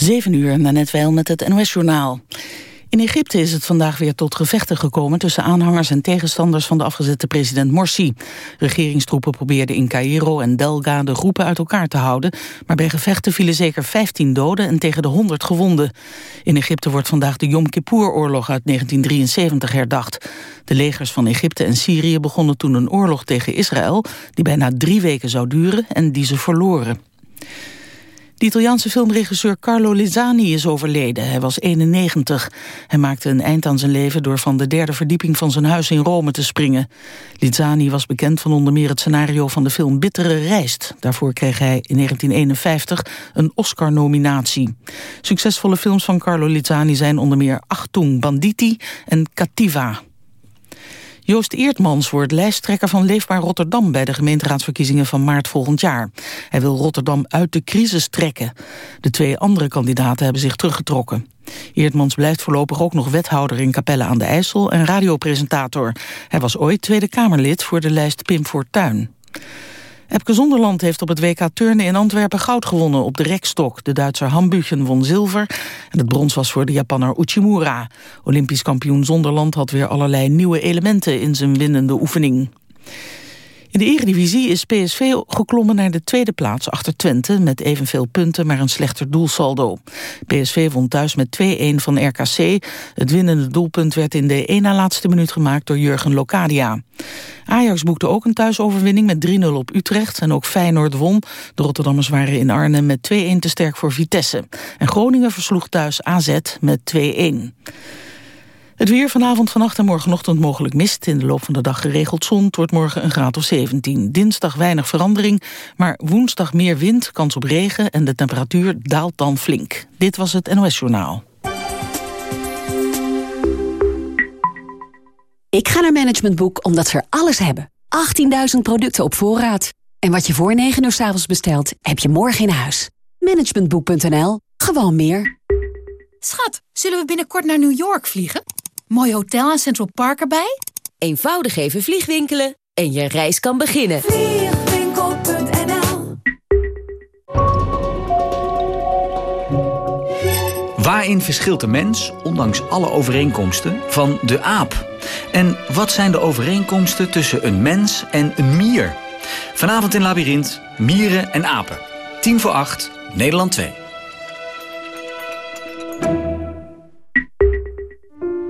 7 uur, net wel met het NOS-journaal. In Egypte is het vandaag weer tot gevechten gekomen... tussen aanhangers en tegenstanders van de afgezette president Morsi. Regeringstroepen probeerden in Cairo en Delga de groepen uit elkaar te houden... maar bij gevechten vielen zeker 15 doden en tegen de 100 gewonden. In Egypte wordt vandaag de Yom Kippur-oorlog uit 1973 herdacht. De legers van Egypte en Syrië begonnen toen een oorlog tegen Israël... die bijna drie weken zou duren en die ze verloren. De Italiaanse filmregisseur Carlo Lizzani is overleden. Hij was 91. Hij maakte een eind aan zijn leven door van de derde verdieping van zijn huis in Rome te springen. Lizzani was bekend van onder meer het scenario van de film Bittere Rijst. Daarvoor kreeg hij in 1951 een Oscar-nominatie. Succesvolle films van Carlo Lizzani zijn onder meer Achtung Banditi en Cattiva. Joost Eertmans wordt lijsttrekker van Leefbaar Rotterdam... bij de gemeenteraadsverkiezingen van maart volgend jaar. Hij wil Rotterdam uit de crisis trekken. De twee andere kandidaten hebben zich teruggetrokken. Eertmans blijft voorlopig ook nog wethouder in Capelle aan de IJssel... en radiopresentator. Hij was ooit Tweede Kamerlid voor de lijst Pim Fortuyn. Epke Zonderland heeft op het WK Turnen in Antwerpen goud gewonnen op de rekstok. De Duitser Hambuchen won zilver en het brons was voor de Japanner Uchimura. Olympisch kampioen Zonderland had weer allerlei nieuwe elementen in zijn winnende oefening. In de Eredivisie is PSV geklommen naar de tweede plaats achter Twente... met evenveel punten, maar een slechter doelsaldo. PSV won thuis met 2-1 van RKC. Het winnende doelpunt werd in de ene laatste minuut gemaakt door Jurgen Locadia. Ajax boekte ook een thuisoverwinning met 3-0 op Utrecht... en ook Feyenoord won. De Rotterdammers waren in Arnhem met 2-1 te sterk voor Vitesse. En Groningen versloeg thuis AZ met 2-1. Het weer vanavond, vannacht en morgenochtend mogelijk mist. In de loop van de dag geregeld zon. Het wordt morgen een graad of 17. Dinsdag weinig verandering, maar woensdag meer wind, kans op regen... en de temperatuur daalt dan flink. Dit was het NOS Journaal. Ik ga naar Management Boek omdat ze er alles hebben. 18.000 producten op voorraad. En wat je voor 9 uur s avonds bestelt, heb je morgen in huis. Managementboek.nl. Gewoon meer. Schat, zullen we binnenkort naar New York vliegen? Mooi hotel en Central Park erbij? Eenvoudig even vliegwinkelen en je reis kan beginnen. Vliegwinkel.nl Waarin verschilt de mens, ondanks alle overeenkomsten, van de aap? En wat zijn de overeenkomsten tussen een mens en een mier? Vanavond in Labyrinth, mieren en apen. 10 voor 8, Nederland 2.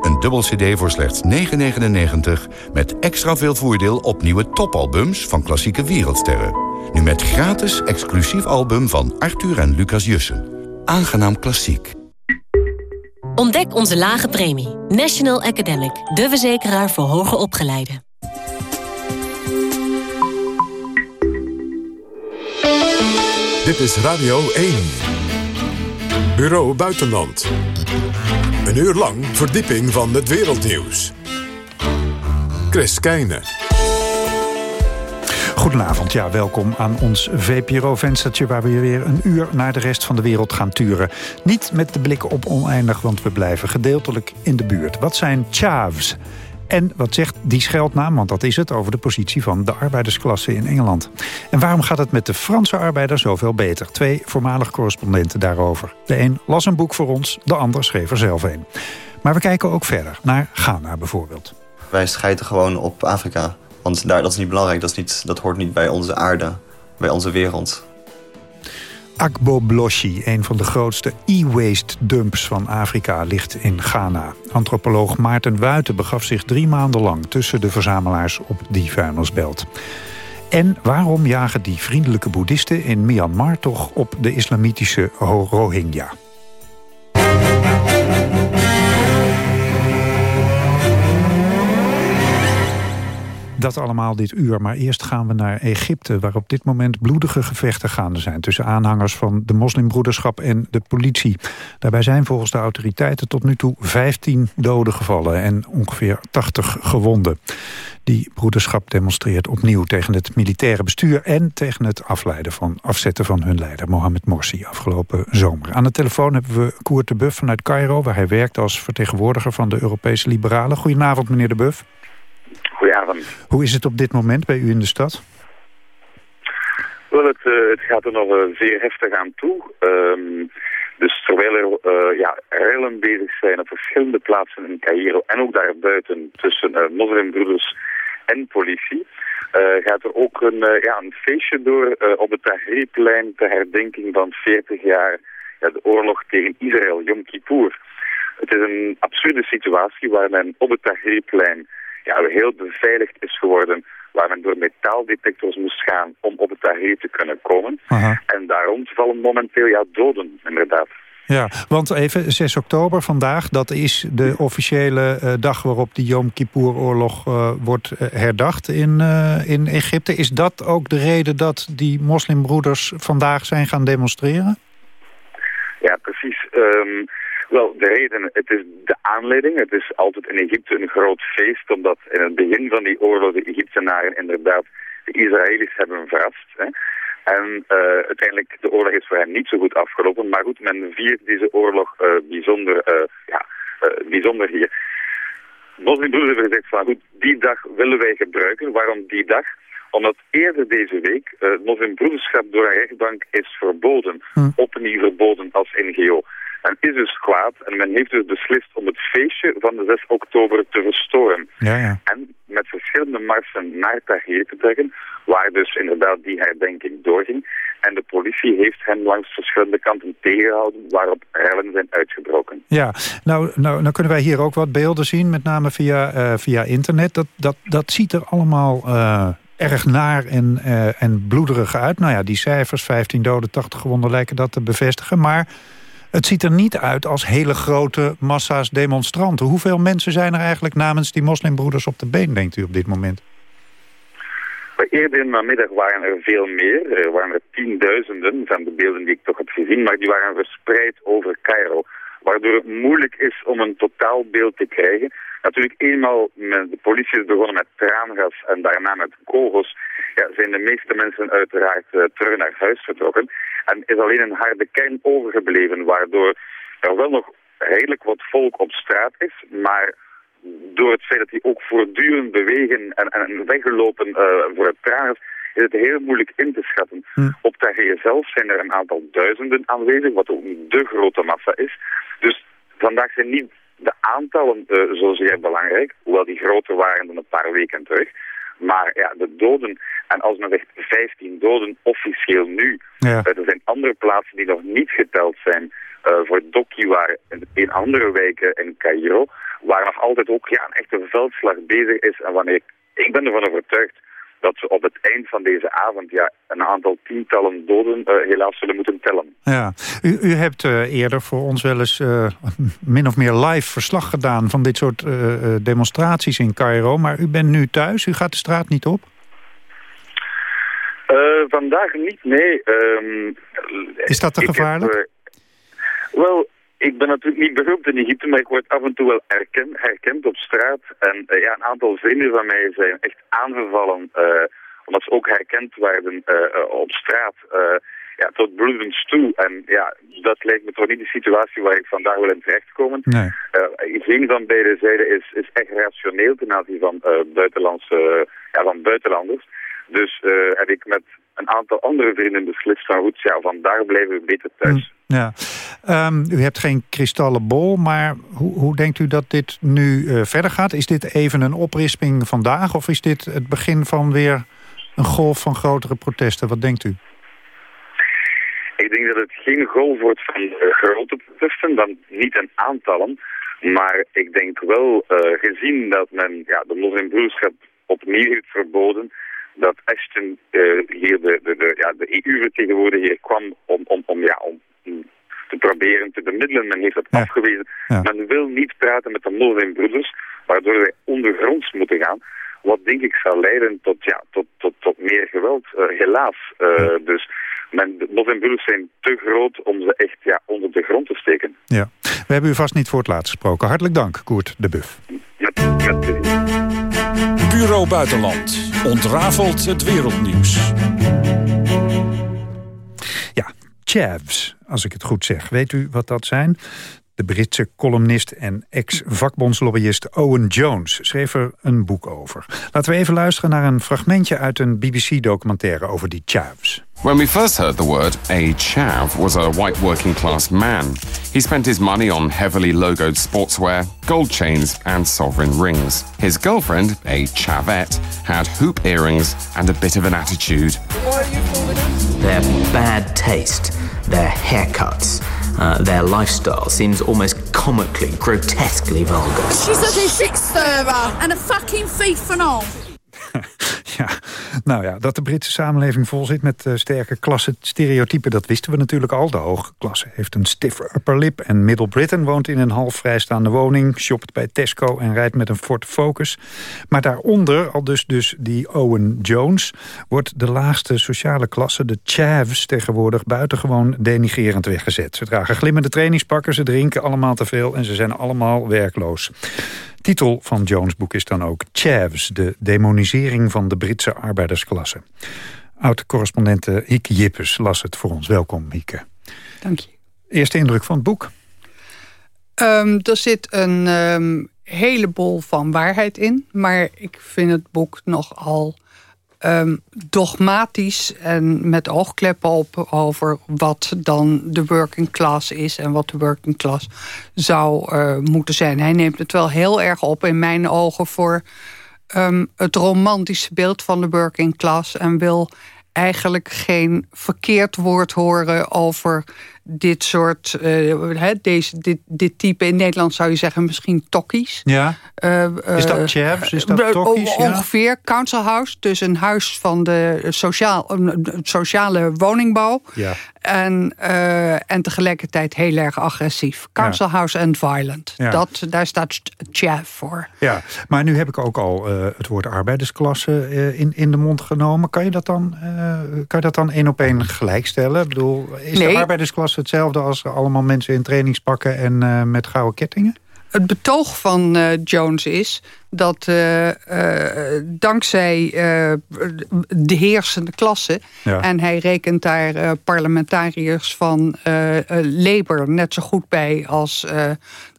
Een dubbel cd voor slechts 9,99... met extra veel voordeel op nieuwe topalbums van klassieke wereldsterren. Nu met gratis exclusief album van Arthur en Lucas Jussen. Aangenaam Klassiek. Ontdek onze lage premie. National Academic, de verzekeraar voor hoger opgeleiden. Dit is Radio 1. Bureau Buitenland. Een uur lang verdieping van het wereldnieuws. Chris Keijne. Goedenavond, ja, welkom aan ons VPRO-venstertje... waar we weer een uur naar de rest van de wereld gaan turen. Niet met de blik op oneindig, want we blijven gedeeltelijk in de buurt. Wat zijn chavs? En wat zegt die scheldnaam, want dat is het... over de positie van de arbeidersklasse in Engeland? En waarom gaat het met de Franse arbeider zoveel beter? Twee voormalig correspondenten daarover. De een las een boek voor ons, de ander schreef er zelf een. Maar we kijken ook verder, naar Ghana bijvoorbeeld. Wij schijten gewoon op Afrika. Want daar, dat is niet belangrijk, dat, is niet, dat hoort niet bij onze aarde, bij onze wereld. Akbo Bloshi, een van de grootste e-waste dumps van Afrika, ligt in Ghana. Antropoloog Maarten Wuiten begaf zich drie maanden lang tussen de verzamelaars op die vuilnisbelt. En waarom jagen die vriendelijke boeddhisten in Myanmar toch op de islamitische Rohingya? Dat allemaal dit uur, maar eerst gaan we naar Egypte... waar op dit moment bloedige gevechten gaande zijn... tussen aanhangers van de moslimbroederschap en de politie. Daarbij zijn volgens de autoriteiten tot nu toe 15 doden gevallen... en ongeveer 80 gewonden. Die broederschap demonstreert opnieuw tegen het militaire bestuur... en tegen het afleiden van afzetten van hun leider Mohamed Morsi afgelopen zomer. Aan de telefoon hebben we Koert de Buff vanuit Cairo... waar hij werkt als vertegenwoordiger van de Europese Liberalen. Goedenavond, meneer de Buff. Goedenavond. Hoe is het op dit moment bij u in de stad? Wel, het, uh, het gaat er nog uh, zeer heftig aan toe. Um, dus terwijl er uh, ja, rellen bezig zijn op verschillende plaatsen in Cairo en ook daarbuiten tussen moslimbroeders en politie, gaat er ook een, ja, een feestje door op het Tahrirplein ter herdenking van 40 jaar ja, de oorlog tegen Israël, Yom Kippur. Het is een absurde situatie waar men op het Tahrirplein ja, heel beveiligd is geworden waar men door metaaldetectors moest gaan om op het Tahrir te kunnen komen. Aha. En daarom vallen momenteel ja, doden, inderdaad. Ja, want even 6 oktober vandaag, dat is de officiële uh, dag waarop de Yom Kippur-oorlog uh, wordt uh, herdacht in, in Egypte. Is dat ook de reden dat die moslimbroeders vandaag zijn gaan demonstreren? Ja, precies. Um, wel, de reden, het is de aanleiding. Het is altijd in Egypte een groot feest, omdat in het begin van die oorlog de Egyptenaren inderdaad de Israëli's hebben verrast. Hè. En uh, uiteindelijk, de oorlog is voor hen niet zo goed afgelopen. Maar goed, men viert deze oorlog uh, bijzonder, uh, ja, bijzonder hier. Moslimbroeders hebben gezegd van goed, die dag willen wij gebruiken. Waarom die dag? Omdat eerder deze week het moslimbroederschap door een rechtbank is verboden. Hm. Opnieuw verboden als NGO. En is dus kwaad en men heeft dus beslist om het feestje van de 6 oktober te verstoren. Ja, ja. En met verschillende marsen naar Tahrir te trekken, waar dus inderdaad die herdenking doorging. En de politie heeft hen langs verschillende kanten tegengehouden, waarop rellen zijn uitgebroken. Ja, nou, nou, nou kunnen wij hier ook wat beelden zien, met name via, uh, via internet. Dat, dat, dat ziet er allemaal... Uh erg naar en, uh, en bloederig uit. Nou ja, die cijfers, 15 doden, 80 gewonden, lijken dat te bevestigen. Maar het ziet er niet uit als hele grote massa's demonstranten. Hoeveel mensen zijn er eigenlijk namens die moslimbroeders op de been, denkt u op dit moment? Eerder in de middag waren er veel meer. Er waren er tienduizenden van de beelden die ik toch heb gezien, maar die waren verspreid over Cairo. Waardoor het moeilijk is om een totaalbeeld te krijgen. Natuurlijk eenmaal met de politie is begonnen met traangas en daarna met kogels, ja, zijn de meeste mensen uiteraard uh, terug naar huis vertrokken. En is alleen een harde kern overgebleven, waardoor er wel nog redelijk wat volk op straat is, maar door het feit dat die ook voortdurend bewegen en, en weggelopen uh, voor het traangas, is het heel moeilijk in te schatten. Hm. Op Tahrir zelf zijn er een aantal duizenden aanwezig, wat ook niet de grote massa is. Dus vandaag zijn niet de aantallen uh, zozeer belangrijk, hoewel die groter waren dan een paar weken terug. Maar ja, de doden, en als men zegt 15 doden officieel nu, ja. er zijn andere plaatsen die nog niet geteld zijn. Uh, voor Doki waar in andere wijken in Cairo, waar nog altijd ook ja, een echte veldslag bezig is. En wanneer ik ben ervan overtuigd dat we op het eind van deze avond ja, een aantal tientallen doden uh, helaas zullen moeten tellen. Ja, u, u hebt uh, eerder voor ons wel eens uh, min of meer live verslag gedaan van dit soort demonstraties in Cairo. Maar u bent nu thuis, u gaat de straat niet op? vandaag niet, nee. Um, Is dat te gevaarlijk? wel, ik ben natuurlijk niet beroemd in Egypte, maar ik word af en toe wel herkend, herkend op straat. En uh, ja, een aantal vrienden van mij zijn echt aangevallen, uh, omdat ze ook herkend werden uh, op straat. ja, tot bloedens toe. En ja, dat lijkt me toch niet de situatie waar ik vandaag wil in terechtkomen. Nee. geen van beide zijden is, is echt rationeel ten aanzien van, buitenlandse, ja, van buitenlanders. Dus heb ik met een aantal andere vrienden beslist van goed, ja, vandaag blijven we beter thuis. Hm, ja. Um, u hebt geen kristallen bol, maar hoe, hoe denkt u dat dit nu uh, verder gaat? Is dit even een oprisping vandaag of is dit het begin van weer een golf van grotere protesten? Wat denkt u? Ik denk dat het geen golf wordt van uh, grote protesten, dan niet een aantallen. Maar ik denk wel, uh, gezien dat men ja, de moslimbroederschap opnieuw heeft verboden dat Ashton uh, hier de, de, de, ja, de EU-vertegenwoordiger hier kwam om, om, om, ja, om te proberen te bemiddelen. Men heeft dat afgewezen. Men wil niet praten met de moslimbroeders, waardoor wij ondergronds moeten gaan. wat denk ik zal leiden tot, ja, tot, tot, tot meer geweld, helaas. Dus men, de zijn te groot om ze echt ja, onder de grond te steken. Ja, we hebben u vast niet voor het laatst gesproken. Hartelijk dank, Koert de Buff. Met, met Bureau Buitenland ontrafelt het wereldnieuws. Ja, chavs, als ik het goed zeg. Weet u wat dat zijn? De Britse columnist en ex-vakbondslobbyist Owen Jones schreef er een boek over. Laten we even luisteren naar een fragmentje uit een BBC-documentaire over die chavs. When we first heard the word, a chav was a white working class man. He spent his money on heavily logoed sportswear, gold chains, and sovereign rings. His girlfriend, a chavette, had hoop earrings and a bit of an attitude. Their bad taste, their haircuts, uh, their lifestyle seems almost comically, grotesquely vulgar. She's a shit stirrer and a fucking thief and all. ja, nou ja, dat de Britse samenleving vol zit met uh, sterke klasse stereotypen... dat wisten we natuurlijk al. De hoge klasse heeft een stiff upper lip... en Middle Britain woont in een half vrijstaande woning... shopt bij Tesco en rijdt met een Ford Focus. Maar daaronder, al dus, dus die Owen Jones... wordt de laagste sociale klasse, de chavs... tegenwoordig buitengewoon denigerend weggezet. Ze dragen glimmende trainingspakken, ze drinken allemaal te veel... en ze zijn allemaal werkloos. Titel van Jones' boek is dan ook Chavs, de demonisering van de Britse arbeidersklasse. Oud-correspondente Hieke Jippes las het voor ons. Welkom, Hieke. Dank je. Eerste indruk van het boek? Um, er zit een um, heleboel van waarheid in. Maar ik vind het boek nogal um, dogmatisch en met oogkleppen op over wat dan de working class is en wat de working class zou uh, moeten zijn. Hij neemt het wel heel erg op in mijn ogen voor um, het romantische beeld van de working class en wil eigenlijk geen verkeerd woord horen over dit soort, uh, deze, dit, dit type. In Nederland zou je zeggen misschien tokkies. Ja. Uh, is dat chavs? Is dat tokkies? Ongeveer. Ja? Council House, dus een huis van de sociaal, sociale woningbouw. Ja. En, uh, en tegelijkertijd heel erg agressief. Council ja. House and violent. Ja. Dat, daar staat chav voor. Ja, maar nu heb ik ook al het woord arbeidersklasse in, in de mond genomen. Kan je dat dan, kan je dat dan één op één gelijkstellen? Ik bedoel, is nee. de arbeidersklasse hetzelfde als allemaal mensen in trainingspakken en uh, met gouden kettingen? Het betoog van uh, Jones is dat uh, dankzij de heersende klasse... Ja. en hij rekent daar parlementariërs van Labour net zo goed bij als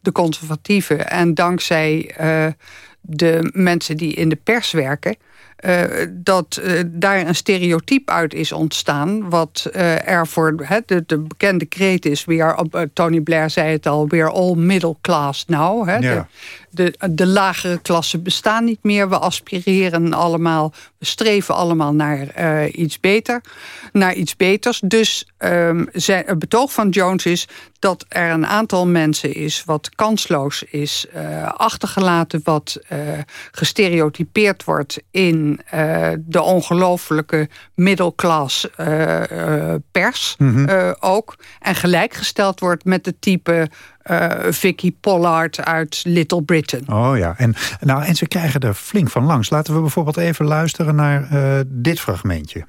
de conservatieven... en dankzij de mensen die in de pers werken... Uh, dat uh, daar een stereotype uit is ontstaan. Wat uh, er voor he, de, de, bekende kreet is. We Tony Blair zei het al. We are all middle class now. He, ja. De, de, lagere klassen bestaan niet meer. We aspireren allemaal. We streven allemaal naar iets beter. Naar iets beters. Dus um, zijn, het betoog van Jones is dat er een aantal mensen is wat kansloos is achtergelaten. Wat gestereotypeerd wordt in de ongelofelijke middelklas pers Mhm. mm -hmm. ook. En gelijkgesteld wordt met de type Vicky Pollard uit Little Britain. Oh ja, en, nou, en ze krijgen er flink van langs. Laten we bijvoorbeeld even luisteren naar dit fragmentje.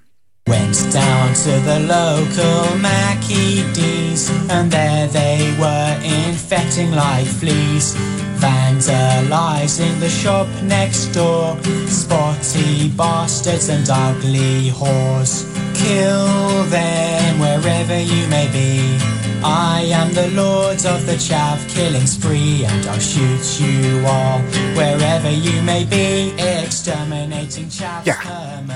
Went down to the local Mackie D's And there they were infecting like fleas. Vandalizing the shop next door Spotty bastards and ugly whores. Kill them wherever you may be. I am the lord of the chav killing spree And I'll shoot you all wherever you may be. Exterminating chavs Ja,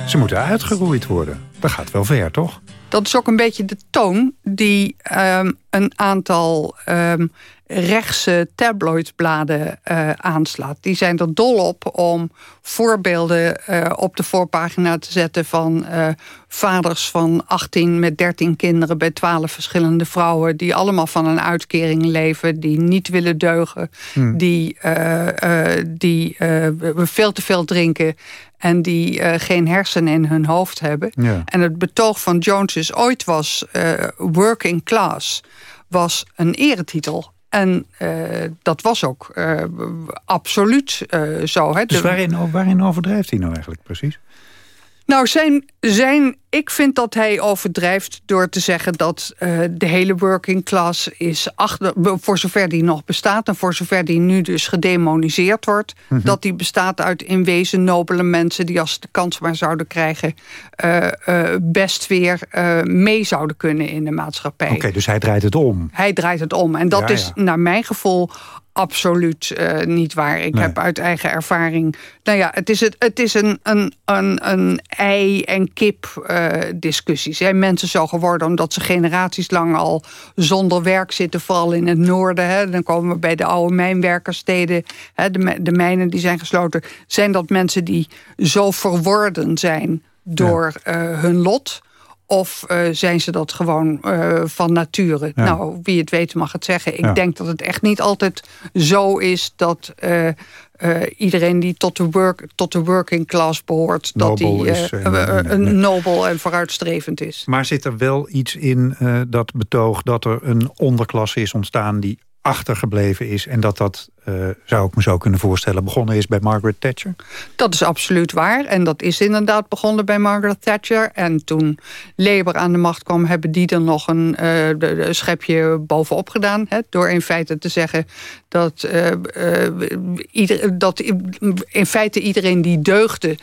ze moeten uitgeroeid worden. Dat gaat wel ver, toch? Dat is ook een beetje de toon die um, een aantal um, rechtse tabloidsbladen uh, aanslaat. Die zijn er dol op om voorbeelden uh, op de voorpagina te zetten... van uh, vaders van 18 met 13 kinderen bij 12 verschillende vrouwen... die allemaal van een uitkering leven, die niet willen deugen... Hmm. die, die veel te veel drinken en die uh, geen hersenen in hun hoofd hebben. Ja. En het betoog van Jones is ooit was uh, working class was een eretitel. En uh, dat was ook uh, absoluut uh, zo. Hè. Dus waarin, waarin overdrijft hij nou eigenlijk precies? Nou, zijn, zijn, ik vind dat hij overdrijft door te zeggen dat uh, de hele working class is achter, voor zover die nog bestaat en voor zover die nu dus gedemoniseerd wordt, mm -hmm. dat die bestaat uit in wezen nobele mensen die als ze de kans maar zouden krijgen, uh, uh, best weer mee zouden kunnen in de maatschappij. Oké, okay, dus hij draait het om. Hij draait het om. En dat ja, is naar mijn gevoel absoluut uh, niet waar. Ik nee. heb uit eigen ervaring... Nou ja, het is, het, het is een, een, een, een ei- en kip-discussie. Uh, Zijn mensen zo geworden omdat ze generaties lang al zonder werk zitten... vooral in het noorden. Hè? Dan komen we bij de oude mijnwerkersteden. Hè? De, de mijnen die zijn gesloten. Zijn dat mensen die zo verworden zijn door ja. uh, hun lot... Of uh, zijn ze dat gewoon uh, van nature? Ja. Nou, wie het weet mag het zeggen. Ik ja. denk dat het echt niet altijd zo is dat uh, iedereen die tot de, work, tot de working class behoort... Nobel dat die een nobel en vooruitstrevend is. Maar zit er wel iets in dat betoog dat er een onderklasse is ontstaan... die achtergebleven is en dat dat, uh, zou ik me zo kunnen voorstellen, begonnen is bij Margaret Thatcher? Dat is absoluut waar en dat is inderdaad begonnen bij Margaret Thatcher. En toen Labour aan de macht kwam, hebben die er nog een de schepje bovenop gedaan. Hè, door in feite te zeggen dat, uh, ieder, dat in feite iedereen die deugde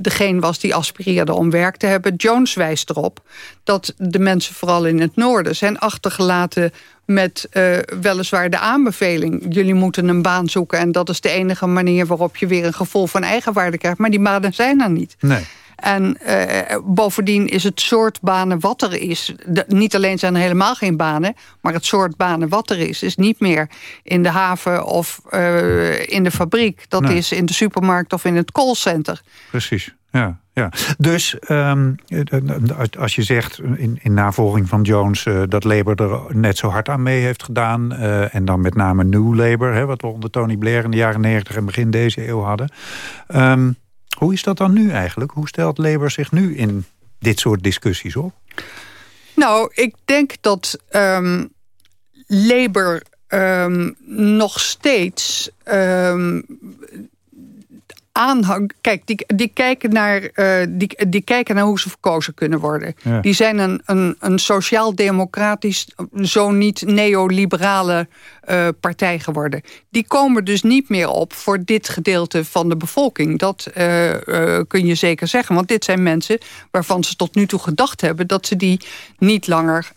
degene was die aspireerde om werk te hebben. Jones wijst erop dat de mensen vooral in het noorden zijn achtergelaten met uh, weliswaar de aanbeveling... jullie moeten een baan zoeken en dat is de enige manier... waarop je weer een gevoel van eigenwaarde krijgt. Maar die banen zijn er niet. Nee. En uh, bovendien is het soort banen wat er is... De, niet alleen zijn er helemaal geen banen... maar het soort banen wat er is... is niet meer in de haven of uh, in de fabriek. Dat nee. is in de supermarkt of in het callcenter. Precies, ja. Ja, dus um, als je zegt in, in navolging van Jones... Uh, dat Labour er net zo hard aan mee heeft gedaan... Uh, en dan met name New Labour, hè, wat we onder Tony Blair... in de jaren 90 en begin deze eeuw hadden. Um, hoe is dat dan nu eigenlijk? Hoe stelt Labour zich nu in dit soort discussies op? Nou, ik denk dat um, Labour nog steeds aanhang. Kijk, die, die, kijken naar, uh, die, die kijken naar hoe ze verkozen kunnen worden. Ja. Die zijn een, een, een sociaal-democratisch, zo niet neoliberale uh, partij geworden. Die komen dus niet meer op voor dit gedeelte van de bevolking. Dat uh, kun je zeker zeggen. Want dit zijn mensen waarvan ze tot nu toe gedacht hebben... dat ze die niet langer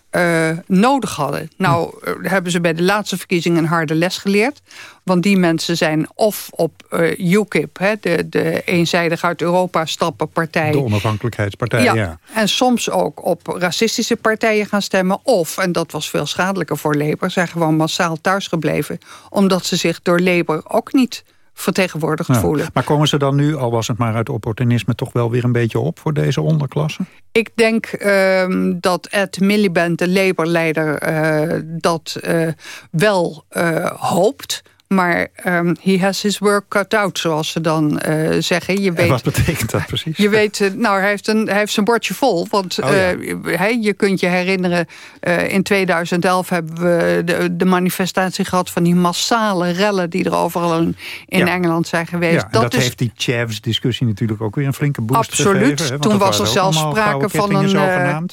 nodig hadden. Nou hebben ze bij de laatste verkiezingen een harde les geleerd. Want die mensen zijn of op UKIP, hè, de, de eenzijdig uit Europa stappen partij. De onafhankelijkheidspartij, ja, ja. En soms ook op racistische partijen gaan stemmen. Of, en dat was veel schadelijker voor Labour, zijn gewoon massaal thuisgebleven. Omdat ze zich door Labour ook niet vertegenwoordigd voelen. Maar komen ze dan nu, al was het maar uit opportunisme... toch wel weer een beetje op voor deze onderklasse? Ik denk uh, dat Ed Miliband, de Labour-leider... Uh, dat uh, wel uh, hoopt... Maar um, he has his work cut out, zoals ze dan uh, zeggen. Je weet, en wat betekent dat precies? Je weet, uh, nou, hij heeft, een, hij heeft zijn bordje vol. Want oh, ja. hij, je kunt je herinneren, in 2011 hebben we de, de, manifestatie gehad... van die massale rellen die er overal in, ja. Engeland zijn geweest. Ja, dat, dat is, heeft die Chavs-discussie natuurlijk ook weer een flinke boost absoluut. gegeven. Toen was er zelfs sprake van een...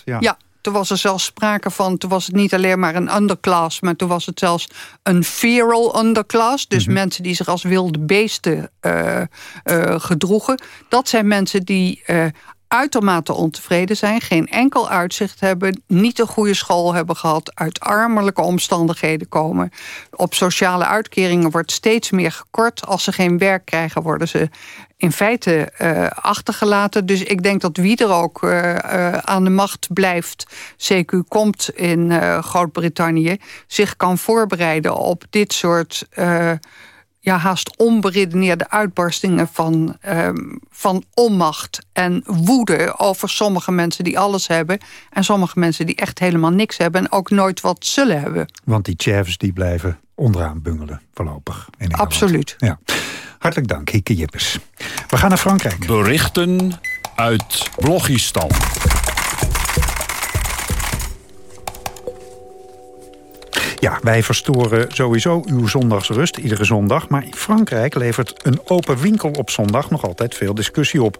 ja. ja toen was er zelfs sprake van... toen was het niet alleen maar een underclass... maar toen was het zelfs een feral underclass. Dus mm -hmm. mensen die zich als wilde beesten uh, uh, gedroegen. Dat zijn mensen die uh, uitermate ontevreden zijn... geen enkel uitzicht hebben, niet een goede school hebben gehad... uit armelijke omstandigheden komen. Op sociale uitkeringen wordt steeds meer gekort. Als ze geen werk krijgen, worden ze in feite uh, achtergelaten. Dus ik denk dat wie er ook uh, uh, aan de macht blijft... CQ komt in Groot-Brittannië... zich kan voorbereiden op dit soort ja, haast onberedeneerde uitbarstingen van, um, van onmacht en woede over sommige mensen die alles hebben en sommige mensen die echt helemaal niks hebben en ook nooit wat zullen hebben. Want die Chavs die blijven onderaan bungelen voorlopig. In Absoluut. Ja. Hartelijk dank, Hieke Jippes. We gaan naar Frankrijk. Berichten uit Blogistan. Ja, wij verstoren sowieso uw zondagsrust, iedere zondag. Maar in Frankrijk levert een open winkel op zondag nog altijd veel discussie op.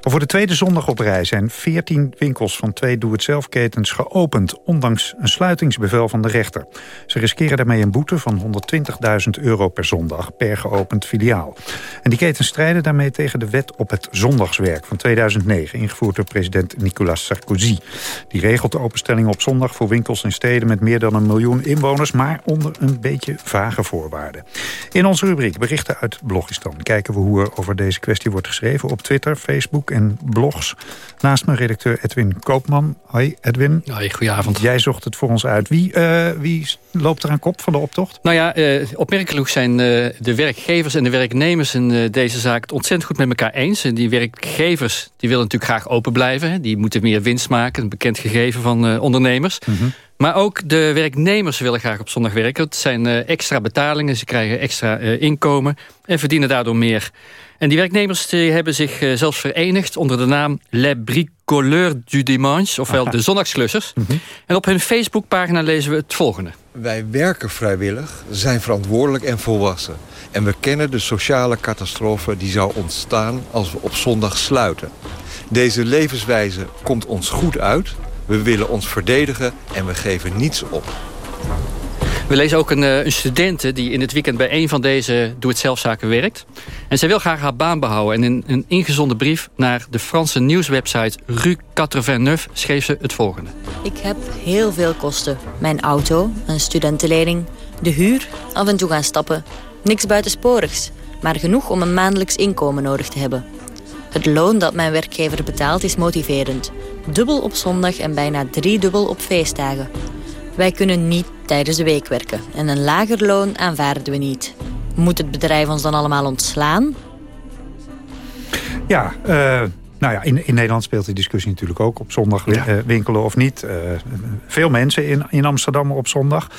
voor de tweede zondag op rij zijn 14 winkels van twee doe-het-zelf-ketens geopend... ondanks een sluitingsbevel van de rechter. Ze riskeren daarmee een boete van 120.000 euro per zondag per geopend filiaal. En die ketens strijden daarmee tegen de wet op het zondagswerk van 2009... ingevoerd door president Nicolas Sarkozy. Die regelt de openstelling op zondag voor winkels in steden... met meer dan een miljoen inwoners, maar onder een beetje vage voorwaarden. In onze rubriek Berichten uit Blogistan kijken we hoe er over deze kwestie wordt geschreven... op Twitter, Facebook en blogs. Naast me redacteur Edwin Koopman. Hoi Edwin. Hoi, goedenavond. Jij zocht het voor ons uit. Wie, uh, wie loopt er aan kop van de optocht? Nou ja, uh, opmerkelijk zijn uh, de werkgevers en de werknemers in deze zaak... het ontzettend goed met elkaar eens. En die werkgevers die willen natuurlijk graag open blijven. Die moeten meer winst maken, een bekend gegeven van ondernemers. Mm -hmm. Maar ook de werknemers willen graag op zondag werken. Het zijn extra betalingen, ze krijgen extra inkomen... en verdienen daardoor meer. En die werknemers die hebben zich uh, zelfs verenigd onder de naam Les Bricoleurs du Dimanche, ofwel Aha. de zondagsklussers. Mm -hmm. En op hun Facebookpagina lezen we het volgende. Wij werken vrijwillig, zijn verantwoordelijk en volwassen. En we kennen de sociale catastrofe die zou ontstaan als we op zondag sluiten. Deze levenswijze komt ons goed uit. We willen ons verdedigen en we geven niets op. We lezen ook een, een studente die in het weekend bij een van deze doe-het-zelfzaken werkt. En zij wil graag haar baan behouden. En in een ingezonden brief naar de Franse nieuwswebsite Rue 89 schreef ze het volgende. Ik heb heel veel kosten. Mijn auto, een studentenlening, de huur, af en toe gaan stappen. Niks buitensporigs, maar genoeg om een maandelijks inkomen nodig te hebben. Het loon dat mijn werkgever betaalt is motiverend. Dubbel op zondag en bijna driedubbel op feestdagen. Wij kunnen niet tijdens de week werken en een lager loon aanvaarden we niet. Moet het bedrijf ons dan allemaal ontslaan? Ja, uh, nou ja, in, in Nederland speelt die discussie natuurlijk ook op zondag ja. winkelen of niet. Uh, veel mensen in, in Amsterdam op zondag.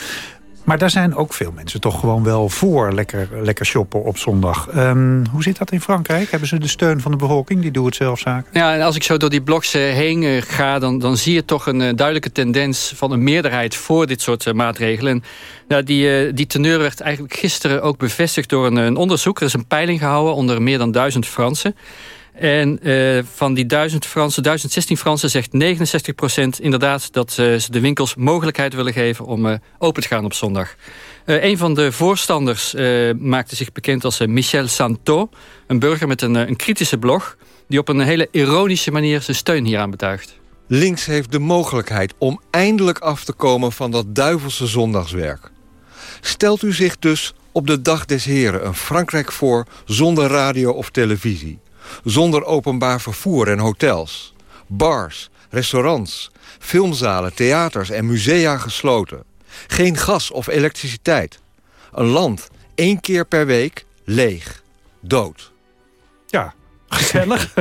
Maar daar zijn ook veel mensen toch gewoon wel voor lekker, lekker shoppen op zondag. Um, hoe zit dat in Frankrijk? Hebben ze de steun van de bevolking? Die doen het zelf zaken? Ja, en als ik zo door die blogs uh, heen uh, ga... Dan, dan zie je toch een uh, duidelijke tendens van een meerderheid... voor dit soort maatregelen. En, nou, die, die teneur werd eigenlijk gisteren ook bevestigd door een, een onderzoek. Er is een peiling gehouden onder meer dan duizend Fransen. En uh, van die 1000 Fransen, 1016 Fransen zegt 69% inderdaad dat uh, ze de winkels mogelijkheid willen geven om uh, open te gaan op zondag. een van de voorstanders maakte zich bekend als Michel Santo, een burger met een, een kritische blog, die op een hele ironische manier zijn steun hieraan betuigt. Links heeft de mogelijkheid om eindelijk af te komen van dat duivelse zondagswerk. Stelt u zich dus op de dag des heren een Frankrijk voor zonder radio of televisie zonder openbaar vervoer en hotels. Bars, restaurants, filmzalen, theaters en musea gesloten. Geen gas of elektriciteit. Een land, één keer per week, leeg. Dood. Ja, gezellig.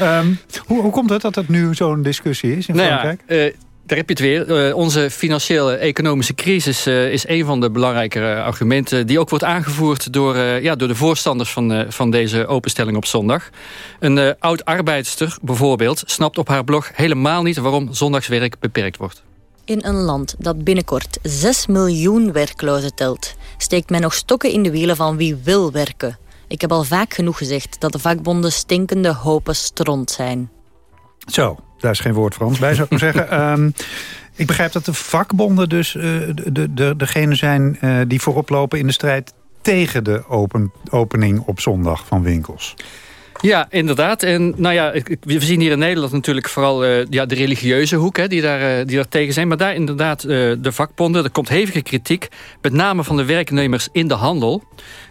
um, hoe, hoe komt het dat het nu zo'n discussie is in nou Frankrijk? Ja, uh, daar heb je het weer. Uh, onze financiële economische crisis uh, is een van de belangrijke argumenten... die ook wordt aangevoerd door, uh, ja, door de voorstanders van, van deze openstelling op zondag. Een oud-arbeidster bijvoorbeeld snapt op haar blog helemaal niet... waarom zondagswerk beperkt wordt. In een land dat binnenkort 6 miljoen werklozen telt... steekt men nog stokken in de wielen van wie wil werken. Ik heb al vaak genoeg gezegd dat de vakbonden stinkende hopen stront zijn. Zo, daar is geen woord Frans bij, zou ik maar zeggen. Um, ik begrijp dat de vakbonden dus uh, de, de, degene zijn uh, die voorop lopen in de strijd tegen de open, opening op zondag van winkels. Ja, inderdaad. En nou ja, we zien hier in Nederland natuurlijk vooral uh, ja, de religieuze hoek hè, die, daar, uh, die daar tegen zijn. Maar daar inderdaad uh, de vakbonden. Er komt hevige kritiek, met name van de werknemers in de handel.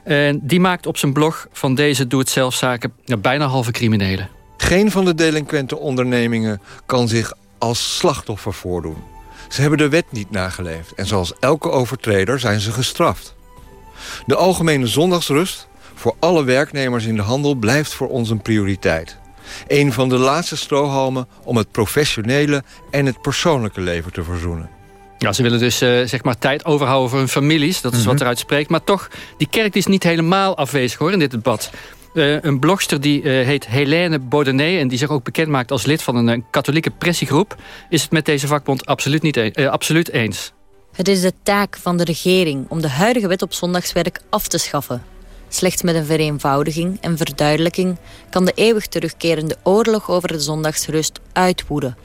En die maakt op zijn blog van deze doe-het-zelfzaken ja, bijna halve criminelen. Geen van de delinquente ondernemingen kan zich als slachtoffer voordoen. Ze hebben de wet niet nageleefd en zoals elke overtreder zijn ze gestraft. De algemene zondagsrust voor alle werknemers in de handel blijft voor ons een prioriteit. Een van de laatste strohalmen om het professionele en het persoonlijke leven te verzoenen. Ja, ze willen dus uh, zeg maar tijd overhouden voor hun families. Dat is mm -hmm. wat eruit spreekt. Maar toch, die kerk is niet helemaal afwezig hoor in dit debat. Uh, een blogster die uh, heet Helene Baudenet... en die zich ook bekend maakt als lid van een, een katholieke pressiegroep... is het met deze vakbond absoluut, niet e absoluut eens. Het is de taak van de regering om de huidige wet op zondagswerk af te schaffen. Slechts met een vereenvoudiging en verduidelijking kan de eeuwig terugkerende oorlog over de zondagsrust uitwoeden.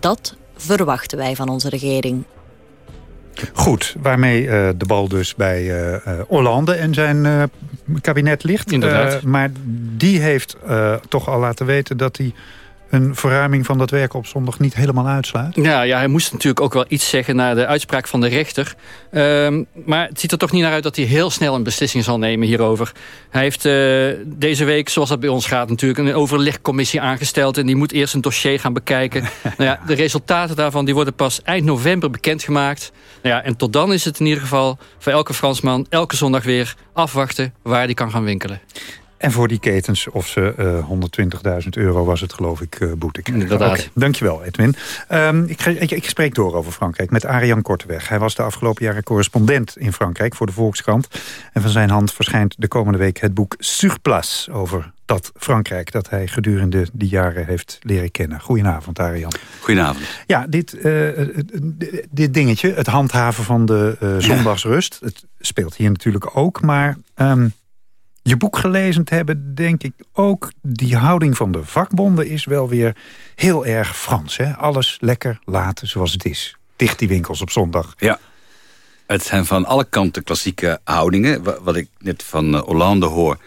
Dat verwachten wij van onze regering. Goed, waarmee uh, de bal dus bij uh, Hollande en zijn uh, kabinet ligt. Inderdaad. maar die heeft toch al laten weten dat hij een verruiming van dat werk op zondag niet helemaal uitsluit? Ja, ja, hij moest natuurlijk ook wel iets zeggen na de uitspraak van de rechter. Um, maar het ziet er toch niet naar uit dat hij heel snel een beslissing zal nemen hierover. Hij heeft uh, deze week, zoals dat bij ons gaat natuurlijk, een overlegcommissie aangesteld. En die moet eerst een dossier gaan bekijken. nou ja, de resultaten daarvan die worden pas eind november bekendgemaakt. Nou ja, en tot dan is het in ieder geval voor elke Fransman elke zondag weer afwachten waar hij kan gaan winkelen. En voor die ketens of ze uh, 120.000 euro was het geloof ik uh, boete. Inderdaad. Okay, dankjewel Edwin. Um, ik, ik, ik, spreek door over Frankrijk met Arian Korteweg. Hij was de afgelopen jaren correspondent in Frankrijk voor de Volkskrant. En van zijn hand verschijnt de komende week het boek Surplace over dat Frankrijk dat hij gedurende die jaren heeft leren kennen. Goedenavond, Arian. Goedenavond. Ja, dit, uh, dit dingetje, het handhaven van de uh, zondagsrust... het speelt hier natuurlijk ook, maar... Um, je boek gelezen te hebben, denk ik ook... die houding van de vakbonden is wel weer heel erg Frans. Hè? Alles lekker laten zoals het is. Dicht die winkels op zondag. Ja. Het zijn van alle kanten klassieke houdingen. Wat ik net van uh, Hollande hoor.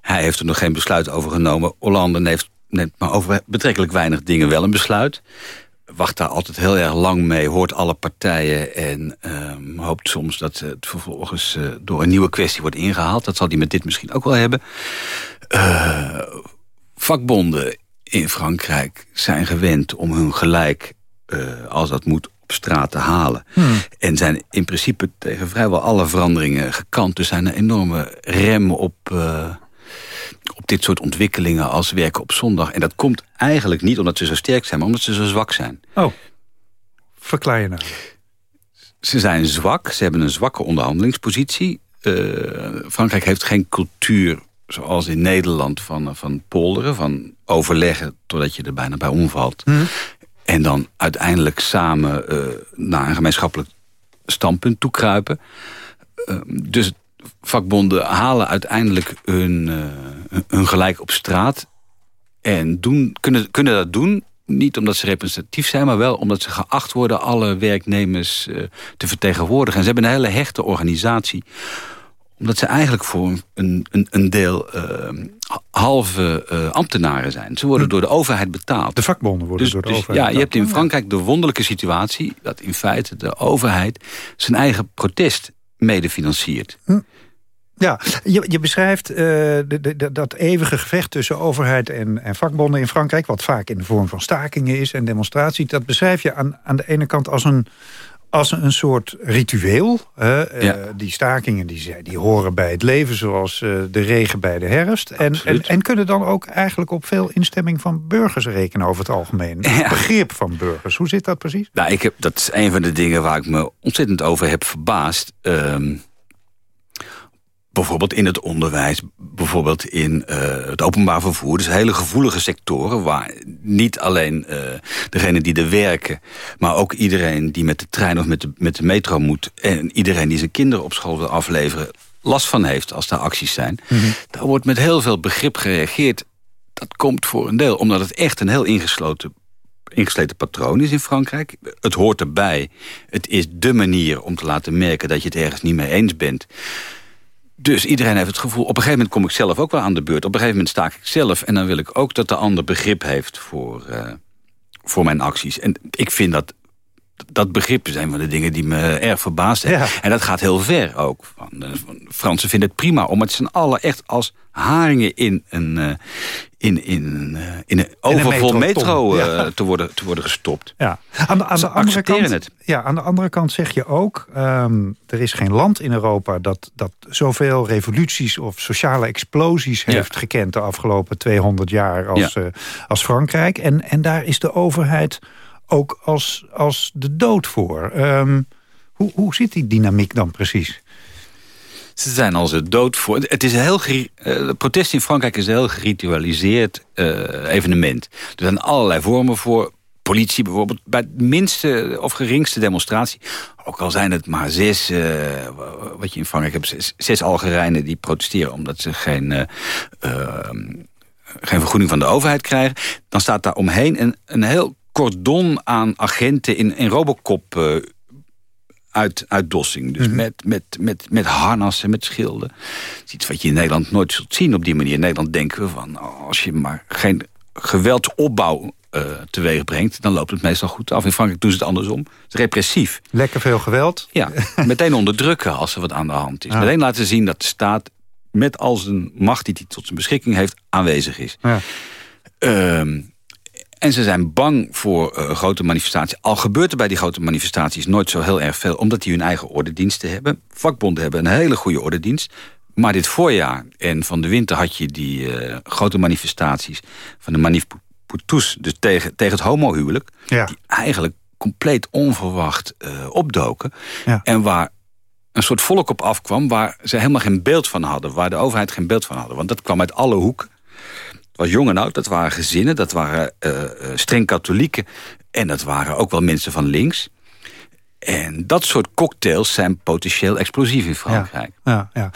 Hij heeft er nog geen besluit over genomen. Hollande heeft neemt maar over betrekkelijk weinig dingen wel een besluit wacht daar altijd heel erg lang mee, hoort alle partijen... en um, hoopt soms dat het vervolgens uh, door een nieuwe kwestie wordt ingehaald. Dat zal hij met dit misschien ook wel hebben. Uh, vakbonden in Frankrijk zijn gewend om hun gelijk, uh, als dat moet, op straat te halen. Hmm. En zijn in principe tegen vrijwel alle veranderingen gekant. Er zijn een enorme rem op op dit soort ontwikkelingen als werken op zondag. En dat komt eigenlijk niet omdat ze zo sterk zijn, maar omdat ze zo zwak zijn. Oh, verklaar je nou. Ze zijn zwak, ze hebben een zwakke onderhandelingspositie. Uh, Frankrijk heeft geen cultuur zoals in Nederland van, van polderen, van overleggen totdat je er bijna bij omvalt. Hmm. En dan uiteindelijk samen uh, naar een gemeenschappelijk standpunt toekruipen. Uh, dus vakbonden halen uiteindelijk hun, uh, hun gelijk op straat. En doen, kunnen, kunnen dat doen, niet omdat ze representatief zijn... maar wel omdat ze geacht worden alle werknemers uh, te vertegenwoordigen. En ze hebben een hele hechte organisatie omdat ze eigenlijk voor een, een, een deel uh, halve ambtenaren zijn. Ze worden hm. door de overheid betaald. De vakbonden worden dus, door de dus, overheid Ja, je hebt in Frankrijk de wonderlijke situatie... dat in feite de overheid zijn eigen protest mede financiert. Hm. Ja, je, je beschrijft uh, de, de, dat eeuwige gevecht tussen overheid en, en, vakbonden in Frankrijk... wat vaak in de vorm van stakingen is en demonstraties... dat beschrijf je aan, aan de ene kant als een, als een soort ritueel. Uh, ja. uh, die stakingen die, die horen bij het leven zoals de regen bij de herfst. En, en, en, kunnen dan ook eigenlijk op veel instemming van burgers rekenen over het algemeen. Ja. Begrip van burgers. Hoe zit dat precies? Nou, ik heb, dat is een van de dingen waar ik me ontzettend over heb verbaasd... Ehm, Bijvoorbeeld in het onderwijs, bijvoorbeeld in uh, het openbaar vervoer. Dus hele gevoelige sectoren waar niet alleen uh, degenen die er werken... maar ook iedereen die met de trein of met de, met de metro moet... en iedereen die zijn kinderen op school wil afleveren... last van heeft als daar acties zijn. Mm -hmm. Daar wordt met heel veel begrip gereageerd. Dat komt voor een deel omdat het echt een heel ingesloten ingesleten patroon is in Frankrijk. Het hoort erbij. Het is dé manier om te laten merken dat je het ergens niet mee eens bent. Dus iedereen heeft het gevoel, op een gegeven moment kom ik zelf ook wel aan de beurt. Op een gegeven moment sta ik zelf en dan wil ik ook dat de ander begrip heeft voor, uh, voor mijn acties. En ik vind dat dat begrip is een van de dingen die me erg verbaast heeft. Ja. En dat gaat heel ver ook. Van, Fransen vinden het prima om met z'n allen echt als haringen in een, uh, in, in, uh, in een overvol metro, metro ja. te, worden, te worden gestopt. Ja. Aan de, aan de andere kant, het. Ja, aan de andere kant zeg je ook... Um, er is geen land in Europa dat, dat zoveel revoluties... of sociale explosies heeft gekend de afgelopen 200 jaar als, als Frankrijk. En, en daar is de overheid ook als, als de dood voor. Um, hoe, hoe zit die dynamiek dan precies? Ze zijn als het dood voor. Het is heel uh, protest in Frankrijk is een heel geritualiseerd uh, evenement. Er zijn allerlei vormen voor. politie bijvoorbeeld bij het minste of geringste demonstratie... ook al zijn het maar zes, uh, wat je in Frankrijk hebt... Zes, zes Algerijnen die protesteren omdat ze geen, uh, geen vergoeding van de overheid krijgen... dan staat daar omheen een, een heel cordon aan agenten in, in Robocop... Uh, uit, uitdossing. Dus mm -hmm. met, met, met, met harnassen, met schilden. Dat is iets wat je in Nederland nooit zult zien op die manier. In Nederland denken we van, als je maar geen geweldsopbouw uh, teweeg brengt... dan loopt het meestal goed af. In Frankrijk doen ze het andersom. Het is repressief. Lekker veel geweld. Ja, meteen onderdrukken als er wat aan de hand is. Ja. Meteen laten zien dat de staat met al zijn macht die hij tot zijn beschikking heeft... aanwezig is. Ja. Uh, en ze zijn bang voor uh, grote manifestaties. Al gebeurt er bij die grote manifestaties nooit zo heel erg veel... omdat die hun eigen ordediensten hebben. Vakbonden hebben een hele goede ordedienst. Maar dit voorjaar en van de winter had je die uh, grote manifestaties... van de Manif Poutus, dus tegen, tegen het homohuwelijk... Ja. die eigenlijk compleet onverwacht uh, opdoken. Ja. En waar een soort volk op afkwam... waar ze helemaal geen beeld van hadden. Waar de overheid geen beeld van hadden. Want dat kwam uit alle hoeken was jong en oud, dat waren gezinnen, dat waren uh, streng katholieken... en dat waren ook wel mensen van links. En dat soort cocktails zijn potentieel explosief in Frankrijk. Ja, ja, ja.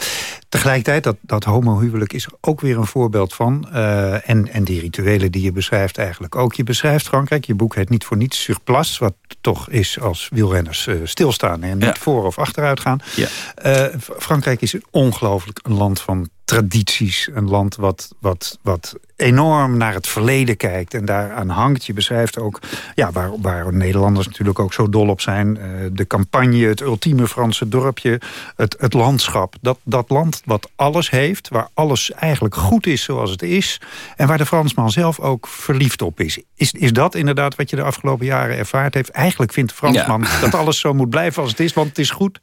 Tegelijkertijd, dat, dat homohuwelijk is er ook weer een voorbeeld van. Uh, en, en die rituelen die je beschrijft eigenlijk ook. Je beschrijft Frankrijk, je boek heet niet voor niets sur place... wat toch is als wielrenners uh, stilstaan en niet ja. voor of achteruit gaan. Ja. Uh, Frankrijk is ongelooflijk een land van tradities. Een land wat, wat, wat enorm naar het verleden kijkt en daaraan hangt. Je beschrijft ook ja, waar, waar Nederlanders natuurlijk ook zo dol op zijn. Uh, de campagne, het ultieme Franse dorpje, het, het landschap. Dat, dat land wat alles heeft, waar alles eigenlijk goed is zoals het is... en waar de Fransman zelf ook verliefd op is. Is, is dat inderdaad wat je de afgelopen jaren ervaard heeft? Eigenlijk vindt de Fransman ja. dat alles zo moet blijven als het is, want het is goed...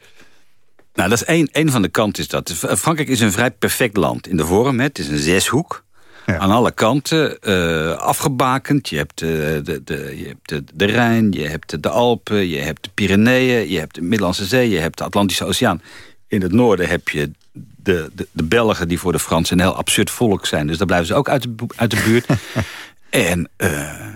Nou, dat is één, één van de kanten. Is dat. Frankrijk is een vrij perfect land in de vorm. Hè. Het is een zeshoek. Ja. Aan alle kanten uh, afgebakend. Je hebt, uh, de, de, je hebt de, de Rijn, je hebt de Alpen, je hebt de Pyreneeën... je hebt de Middellandse Zee, je hebt de Atlantische Oceaan. In het noorden heb je de, de, de Belgen die voor de Fransen een heel absurd volk zijn. Dus daar blijven ze ook uit de, uit de buurt. en uh,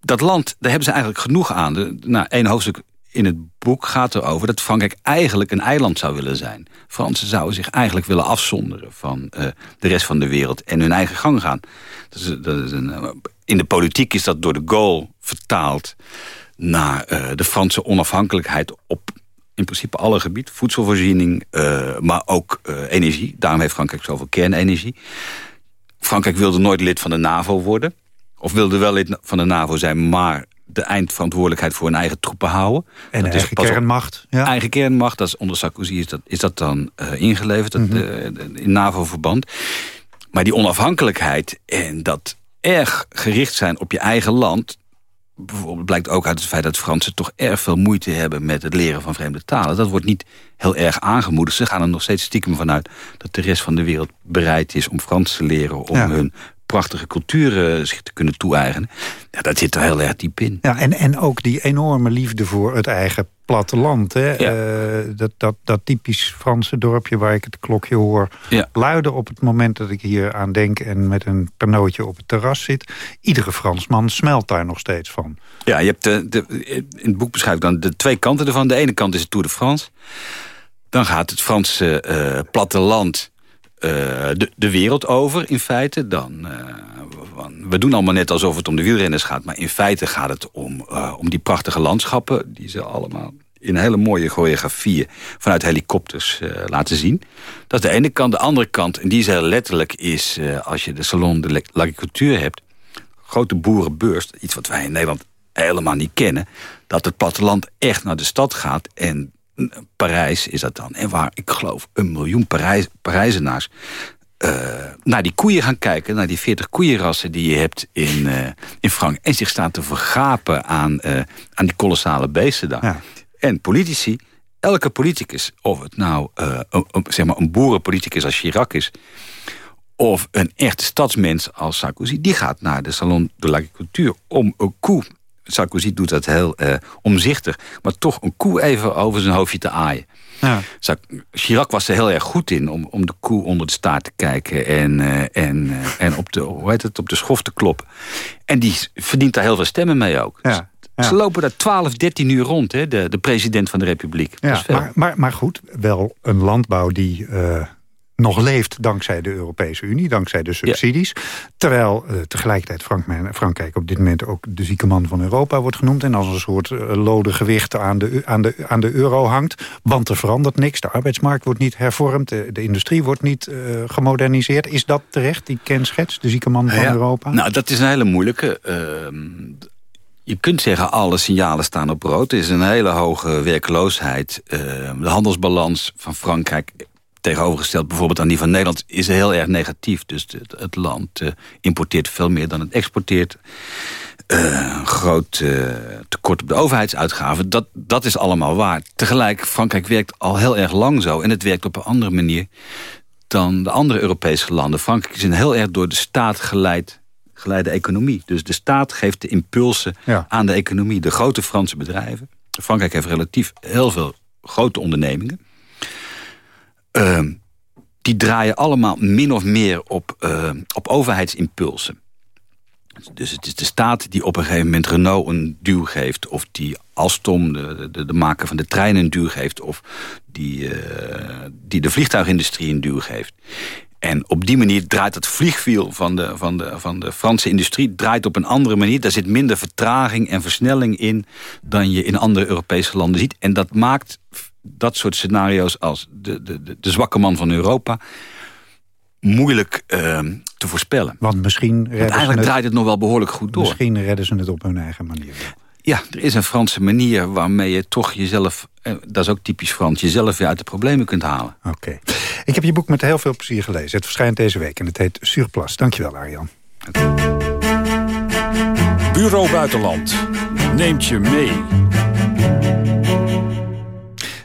dat land, daar hebben ze eigenlijk genoeg aan. De, nou, één hoofdstuk in het boek gaat erover dat Frankrijk eigenlijk een eiland zou willen zijn. Fransen zouden zich eigenlijk willen afzonderen van uh, de rest van de wereld... en hun eigen gang gaan. Dat is, dat is een, in de politiek is dat door de Gaulle vertaald... naar uh, de Franse onafhankelijkheid op in principe alle gebieden. Voedselvoorziening, maar ook energie. Daarom heeft Frankrijk zoveel kernenergie. Frankrijk wilde nooit lid van de NAVO worden. Of wilde wel lid van de NAVO zijn, maar de eindverantwoordelijkheid voor hun eigen troepen houden. En dat eigen is kernmacht. Ja. Eigen kernmacht, dat is onder Sarkozy is dat, is dat dan uh, ingeleverd dat, mm -hmm. uh, in NAVO-verband. Maar die onafhankelijkheid en dat erg gericht zijn op je eigen land... bijvoorbeeld blijkt ook uit het feit dat Fransen toch erg veel moeite hebben... met het leren van vreemde talen. Dat wordt niet heel erg aangemoedigd. Ze gaan er nog steeds stiekem vanuit dat de rest van de wereld bereid is... om Frans te leren, om ja. hun prachtige cultuur zich te kunnen toe-eigenen. Ja, dat zit er heel erg diep in. Ja, en, en ook die enorme liefde voor het eigen platteland. Hè? Ja. Uh, dat, dat, dat typisch Franse dorpje waar ik het klokje hoor ja. luiden... op het moment dat ik hier aan denk en met een pernootje op het terras zit. Iedere Fransman smelt daar nog steeds van. Ja, je hebt de, de, in het boek beschrijf ik dan de twee kanten ervan. De ene kant is het Tour de France. Dan gaat het Franse uh, platteland de, de wereld over, in feite. Dan, uh, we doen allemaal net alsof het om de wielrenners gaat... maar in feite gaat het om, uh, om die prachtige landschappen... die ze allemaal in hele mooie choreografieën vanuit helikopters laten zien. Dat is de ene kant. De andere kant, en die is heel letterlijk, is als je de Salon de l'Agriculture hebt... grote boerenbeurs, iets wat wij in Nederland helemaal niet kennen... dat het platteland echt naar de stad gaat... en Parijs is dat dan. En waar, ik geloof, een miljoen Parijs, Parijzenaars... Uh, naar die koeien gaan kijken, naar die 40 koeienrassen die je hebt in, uh, in Frankrijk. En zich staan te vergapen aan, uh, aan die kolossale beesten daar. Ja. En politici, elke politicus, of het nou een, zeg maar een boerenpoliticus als Chirac is... of een echte stadsmens als Sarkozy, die gaat naar de Salon de l'Agriculture om een koe Sarkozy doet dat heel uh, omzichtig. Maar toch een koe even over zijn hoofdje te aaien. Ja. Chirac was er heel erg goed in om, om de koe onder de staart te kijken en, uh, en, uh, en op, de, hoe heet het, op de schof te kloppen. En die verdient daar heel veel stemmen mee ook. Ja. Ja. Ze lopen daar 12, 13 uur rond, hè, de, de president van de republiek. Ja, maar, maar, maar goed, wel een landbouw die uh, nog leeft dankzij de Europese Unie, dankzij de subsidies. Terwijl uh, tegelijkertijd Frank, Frankrijk op dit moment ook de zieke man van Europa wordt genoemd... en als een soort uh, lode gewicht aan de, aan, de, aan de euro hangt. Want er verandert niks, de arbeidsmarkt wordt niet hervormd... de, de industrie wordt niet uh, gemoderniseerd. Is dat terecht, die kenschets, de zieke man van ja, Europa? Nou, dat is een hele moeilijke... Ehm, je kunt zeggen, alle signalen staan op rood. Er is een hele hoge werkloosheid. Ehm, de handelsbalans van Frankrijk tegenovergesteld bijvoorbeeld aan die van Nederland... is heel erg negatief. Dus het, het land uh, importeert veel meer dan het exporteert. Uh, groot uh, tekort op de overheidsuitgaven. Dat, dat is allemaal waar. Tegelijk, Frankrijk werkt al heel erg lang zo... en het werkt op een andere manier dan de andere Europese landen. Frankrijk is een heel erg door de staat geleid, geleide economie. Dus de staat geeft de impulsen ja. aan de economie. De grote Franse bedrijven. Frankrijk heeft relatief heel veel grote ondernemingen. Uh, die draaien allemaal min of meer op, uh, op overheidsimpulsen. Dus het is de staat die op een gegeven moment Renault een duw geeft... of die Alstom, de, de, de maker van de treinen, een duw geeft... of die, uh, die de vliegtuigindustrie een duw geeft. En op die manier draait het vliegwiel van de, van, de, van de Franse industrie... draait op een andere manier. Daar zit minder vertraging en versnelling in... dan je in andere Europese landen ziet. En dat maakt dat soort scenario's als de, de, de, de zwakke man van Europa moeilijk uh, te voorspellen. Want misschien redden Want eigenlijk het, draait het nog wel behoorlijk goed door. Misschien redden ze het op hun eigen manier. Ja, er is een Franse manier waarmee je toch jezelf... Eh, dat is ook typisch Frans, jezelf weer uit de problemen kunt halen. Oké. Okay. Ik heb je boek met heel veel plezier gelezen. Het verschijnt deze week en het heet Surplus. Dankjewel, Arjan. Okay. Bureau Buitenland neemt je mee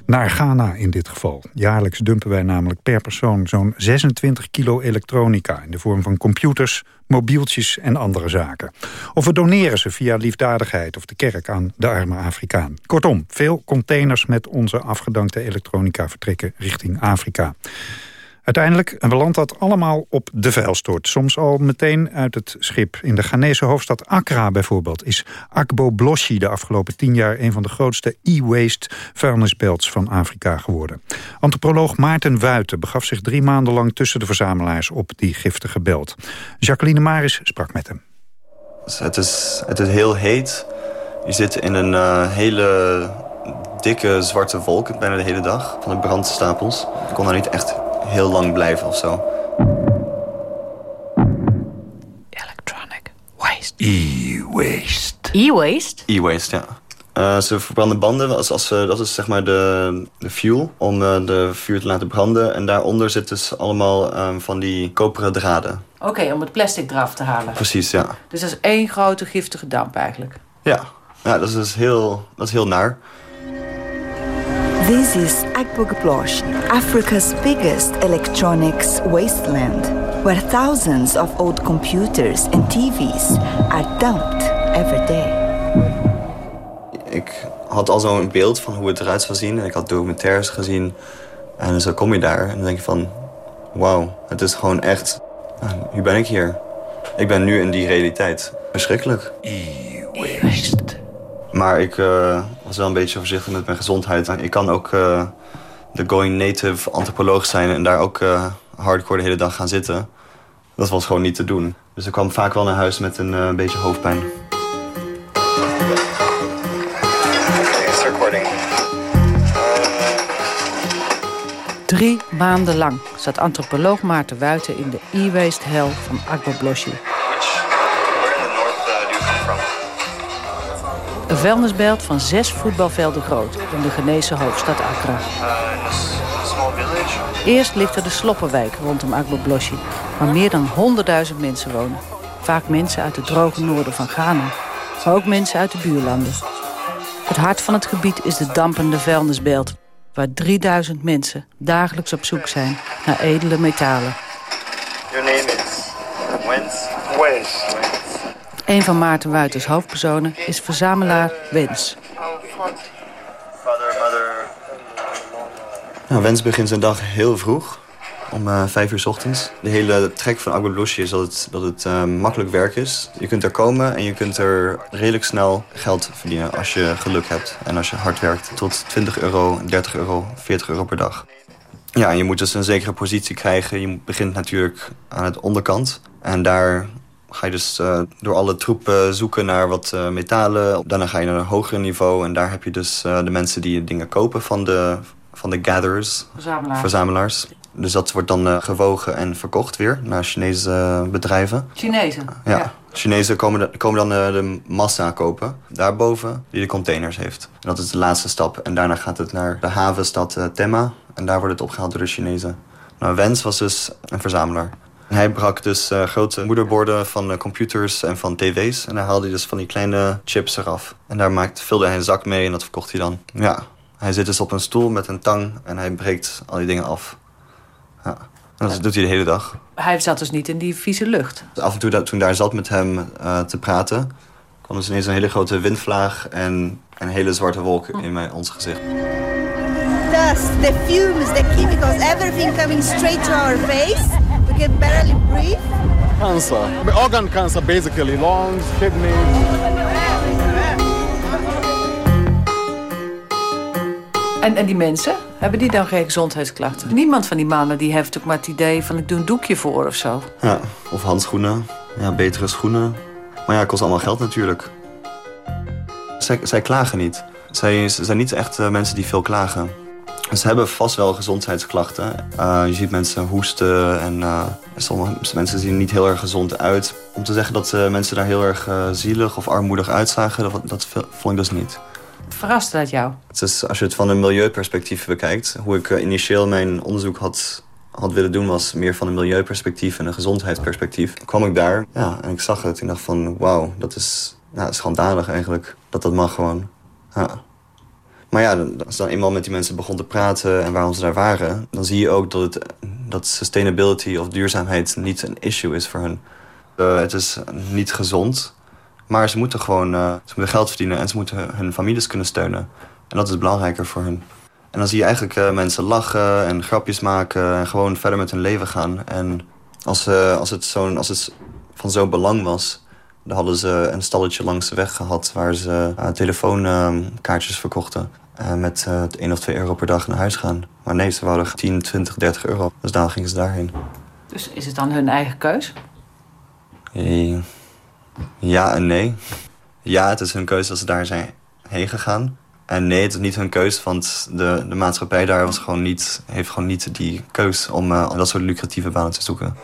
naar Ghana in dit geval. Jaarlijks dumpen wij namelijk per persoon zo'n 26 kilo elektronica... in de vorm van computers, mobieltjes en andere zaken. Of we doneren ze via liefdadigheid of de kerk aan de arme Afrikaan. Kortom, veel containers met onze afgedankte elektronica vertrekken richting Afrika. Uiteindelijk belandt dat allemaal op de vuilstort. Soms al meteen uit het schip. In de Ghanese hoofdstad Accra bijvoorbeeld... is Akbo Bloshi de afgelopen tien jaar... een van de grootste e-waste vuilnisbelts van Afrika geworden. Antropoloog Maarten Wuiten begaf zich drie maanden lang... tussen de verzamelaars op die giftige belt. Jacqueline Maris sprak met hem. Het is, het is heel heet. Je zit in een uh, hele dikke zwarte wolk bijna de hele dag van de brandstapels. Ik kon daar niet echt heel lang blijven of zo. Electronic waste. E-waste. E-waste? E-waste, ja. Uh, ze verbranden banden, als, als, uh, dat is zeg maar de, de fuel, om uh, de vuur te laten branden. En daaronder zitten dus allemaal um, van die koperen draden. Oké, okay, om het plastic eraf te halen. Precies, ja. Dus dat is één grote giftige damp eigenlijk. Ja, ja dat, is dus heel, dat is heel naar. This is Akbogaplosh, Africa's biggest electronics wasteland, where thousands of old computers and TV's are dumped every day. Ik had al zo'n beeld van hoe het eruit zou zien. En ik had documentaires gezien. En zo kom je daar en dan denk je van... Wauw, het is gewoon echt... Nu ben ik hier. Ik ben nu in die realiteit. Verschrikkelijk. E-waste. Maar ik uh, was wel een beetje voorzichtig met mijn gezondheid. Ik kan ook uh, de going native antropoloog zijn... en daar ook uh, hardcore de hele dag gaan zitten. Dat was gewoon niet te doen. Dus ik kwam vaak wel naar huis met een uh, beetje hoofdpijn. Drie maanden lang zat antropoloog Maarten Wuiten in de e-waste hell van Akbabloshi. Een vuilnisbelt van zes voetbalvelden groot in de Ghanese hoofdstad Accra. Eerst ligt er de Sloppenwijk rondom Agbogbloshi, waar meer dan 100.000 mensen wonen. Vaak mensen uit het droge noorden van Ghana, maar ook mensen uit de buurlanden. Het hart van het gebied is de dampende vuilnisbelt, waar 3000 mensen dagelijks op zoek zijn naar edele metalen. Your name is Wens? Wens. Een van Maarten Wuiters hoofdpersonen is verzamelaar Wens. Nou, Wens begint zijn dag heel vroeg, om uh, vijf uur s ochtends. De hele trek van Agbeblosje is dat het, dat het uh, makkelijk werk is. Je kunt er komen en je kunt er redelijk snel geld verdienen als je geluk hebt. En als je hard werkt tot 20 euro, 30 euro, 40 euro per dag. Ja, je moet dus een zekere positie krijgen. Je begint natuurlijk aan het onderkant. En daar ga je dus uh, door alle troepen zoeken naar wat uh, metalen. Daarna ga je naar een hoger niveau. En daar heb je dus uh, de mensen die dingen kopen van de, van de gatherers. Verzamelaars. Verzamelaars. Dus dat wordt dan gewogen en verkocht weer naar Chinese bedrijven. Chinezen? Ja. ja. Chinezen komen, de, komen dan de massa kopen. Daarboven, die de containers heeft. En dat is de laatste stap. En daarna gaat het naar de havenstad Temma. En daar wordt het opgehaald door de Chinezen. Nou, Wens was dus een verzamelaar. Hij brak dus uh, grote moederborden van uh, computers en van tv's. En daar haalde hij dus van die kleine chips eraf. En daar maakte, vulde hij een zak mee en dat verkocht hij dan. Ja, hij zit dus op een stoel met een tang en hij breekt al die dingen af. Ja. En dat doet hij de hele dag. Hij zat dus niet in die vieze lucht? Dus af en toe dat, toen daar zat met hem uh, te praten... kwam dus ineens een hele grote windvlaag en een hele zwarte wolk in mijn, ons gezicht. Dust, the fumes, the chemicals, everything coming straight to our face. We can barely breathe. Cancer, organ cancer basically, lungs, kidneys. En, en die mensen, hebben die dan geen gezondheidsklachten? Niemand van die mannen die heeft ook maar het idee van ik doe een doekje voor of zo. Ja, of handschoenen, ja, betere schoenen. Maar ja, het kost allemaal geld natuurlijk. Zij, zij klagen niet. Zij zijn niet echt uh, mensen die veel klagen. Ze hebben vast wel gezondheidsklachten. Uh, je ziet mensen hoesten en uh, sommige mensen zien er niet heel erg gezond uit. Om te zeggen dat uh, mensen daar heel erg zielig of armoedig uitzagen, dat, dat vond ik dus niet. Verrast dat jou? Het is, als je het van een milieuperspectief bekijkt, hoe ik initieel mijn onderzoek had, had willen doen, was meer van een milieuperspectief en een gezondheidsperspectief. Toen kwam ik daar ja, en ik zag het en dacht van wauw, dat is nou, schandalig eigenlijk. Dat dat mag gewoon. Ja. Maar ja, als dan eenmaal met die mensen begon te praten en waarom ze daar waren... dan zie je ook dat, het, dat sustainability of duurzaamheid niet een issue is voor hen. Uh, het is niet gezond, maar ze moeten gewoon uh, ze moeten geld verdienen... en ze moeten hun families kunnen steunen. En dat is belangrijker voor hen. En dan zie je eigenlijk uh, mensen lachen en grapjes maken... en gewoon verder met hun leven gaan. En als, als, het, zo'n als het van zo'n belang was... dan hadden ze een stalletje langs de weg gehad... waar ze telefoonkaartjes verkochten. Uh, met uh, 1 of 2 euro per dag naar huis gaan. Maar nee, ze wouden 10, 20, 30 euro. Dus daarom gingen ze daarheen. Dus is het dan hun eigen keus? Ja en nee. Ja, het is hun keuze dat ze daar zijn heen gegaan. En nee, het is niet hun keus, want de, de maatschappij daar was gewoon niet, heeft gewoon niet die keus om uh, dat soort lucratieve banen te zoeken.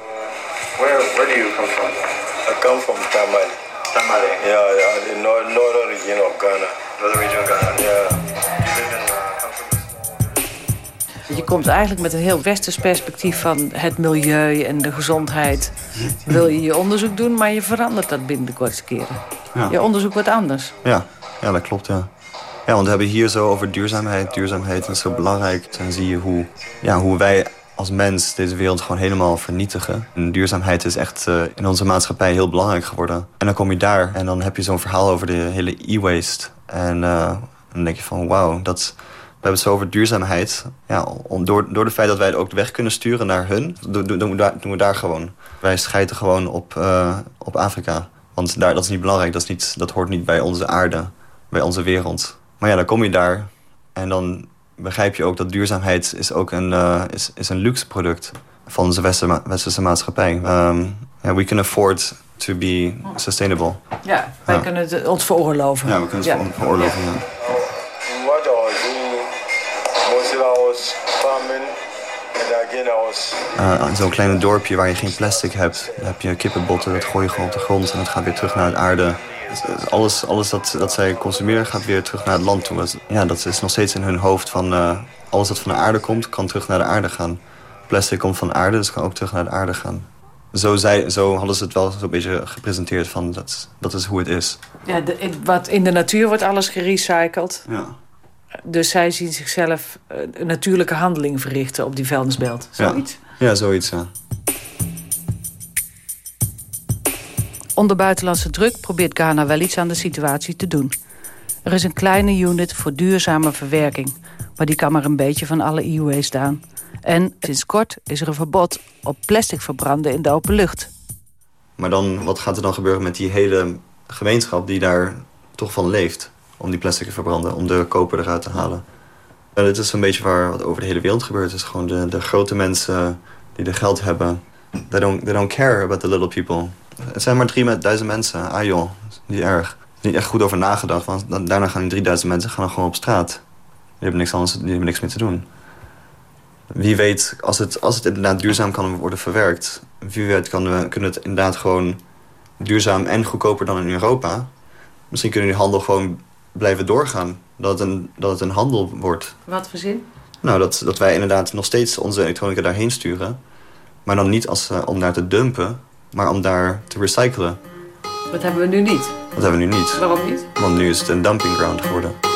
Komt eigenlijk met een heel westers perspectief van het milieu en de gezondheid. Wil je je onderzoek doen, maar je verandert dat binnen de kortste keren. Ja. Je onderzoek wordt anders. Ja, ja dat klopt, ja. Ja, want we hebben hier zo over duurzaamheid. Duurzaamheid is zo belangrijk. Dan zie je hoe, ja, hoe wij als mens deze wereld gewoon helemaal vernietigen. En duurzaamheid is echt uh, in onze maatschappij heel belangrijk geworden. En dan kom je daar en dan heb je zo'n verhaal over de hele e-waste. En uh, dan denk je van wauw, dat... We hebben het zo over duurzaamheid. Ja, om, door, door het feit dat wij het ook weg kunnen sturen naar hun, doen, doen, doen, we, daar, doen we daar gewoon. Wij schijten gewoon op, uh, op Afrika. Want daar, dat is niet belangrijk, dat, is niet, dat hoort niet bij onze aarde, bij onze wereld. Maar ja, dan kom je daar en dan begrijp je ook dat duurzaamheid is ook een, uh, is, is een luxe product van onze westerse, westerse maatschappij. Um, yeah, we can afford to be sustainable. Ja, wij ja. kunnen het ons veroorloven. Ja, we kunnen het ja. veroorloven, ja. Uh, in zo'n klein dorpje waar je geen plastic hebt, heb je kippenbotten, dat gooi je gewoon op de grond en het gaat weer terug naar de aarde. Alles, alles dat, dat zij consumeren gaat weer terug naar het land toe. Ja, dat is nog steeds in hun hoofd van uh, alles wat van de aarde komt, kan terug naar de aarde gaan. Plastic komt van de aarde, dus kan ook terug naar de aarde gaan. Zo, zij, zo hadden ze het wel zo'n beetje gepresenteerd van dat, dat is hoe het is. Ja, de, wat in de natuur wordt alles gerecycled. Ja. Dus zij zien zichzelf een natuurlijke handeling verrichten op die vuilnisbelt. Zoiets? Ja, ja zoiets, ja. Onder buitenlandse druk probeert Ghana wel iets aan de situatie te doen. Er is een kleine unit voor duurzame verwerking... maar die kan maar een beetje van alle e-waste aan. En sinds kort is er een verbod op plastic verbranden in de open lucht. Maar dan, wat gaat er dan gebeuren met die hele gemeenschap die daar toch van leeft? Om die plastic te verbranden, om de koper eruit te halen. En dit is een beetje waar wat over de hele wereld gebeurt. Het is gewoon de, de grote mensen die de geld hebben. They don't, they don't care about the little people. Het zijn maar 3000 mensen. Ah joh, niet erg. Er is niet echt goed over nagedacht. Want daarna gaan die 3000 mensen gaan gewoon op straat. Die hebben niks, anders, die hebben niks meer te doen. Wie weet, als het, als het inderdaad duurzaam kan worden verwerkt... wie weet kan we, kunnen het inderdaad gewoon duurzaam en goedkoper dan in Europa. Misschien kunnen die handel gewoon blijven doorgaan. Dat het een, dat het een handel wordt. Wat voor zin? Nou, dat, dat wij inderdaad nog steeds onze elektronica daarheen sturen. Maar dan niet als, uh, om daar te dumpen, maar om daar te recyclen. Dat hebben we nu niet. Dat hebben we nu niet. Waarom niet? Want nu is het een dumping ground geworden.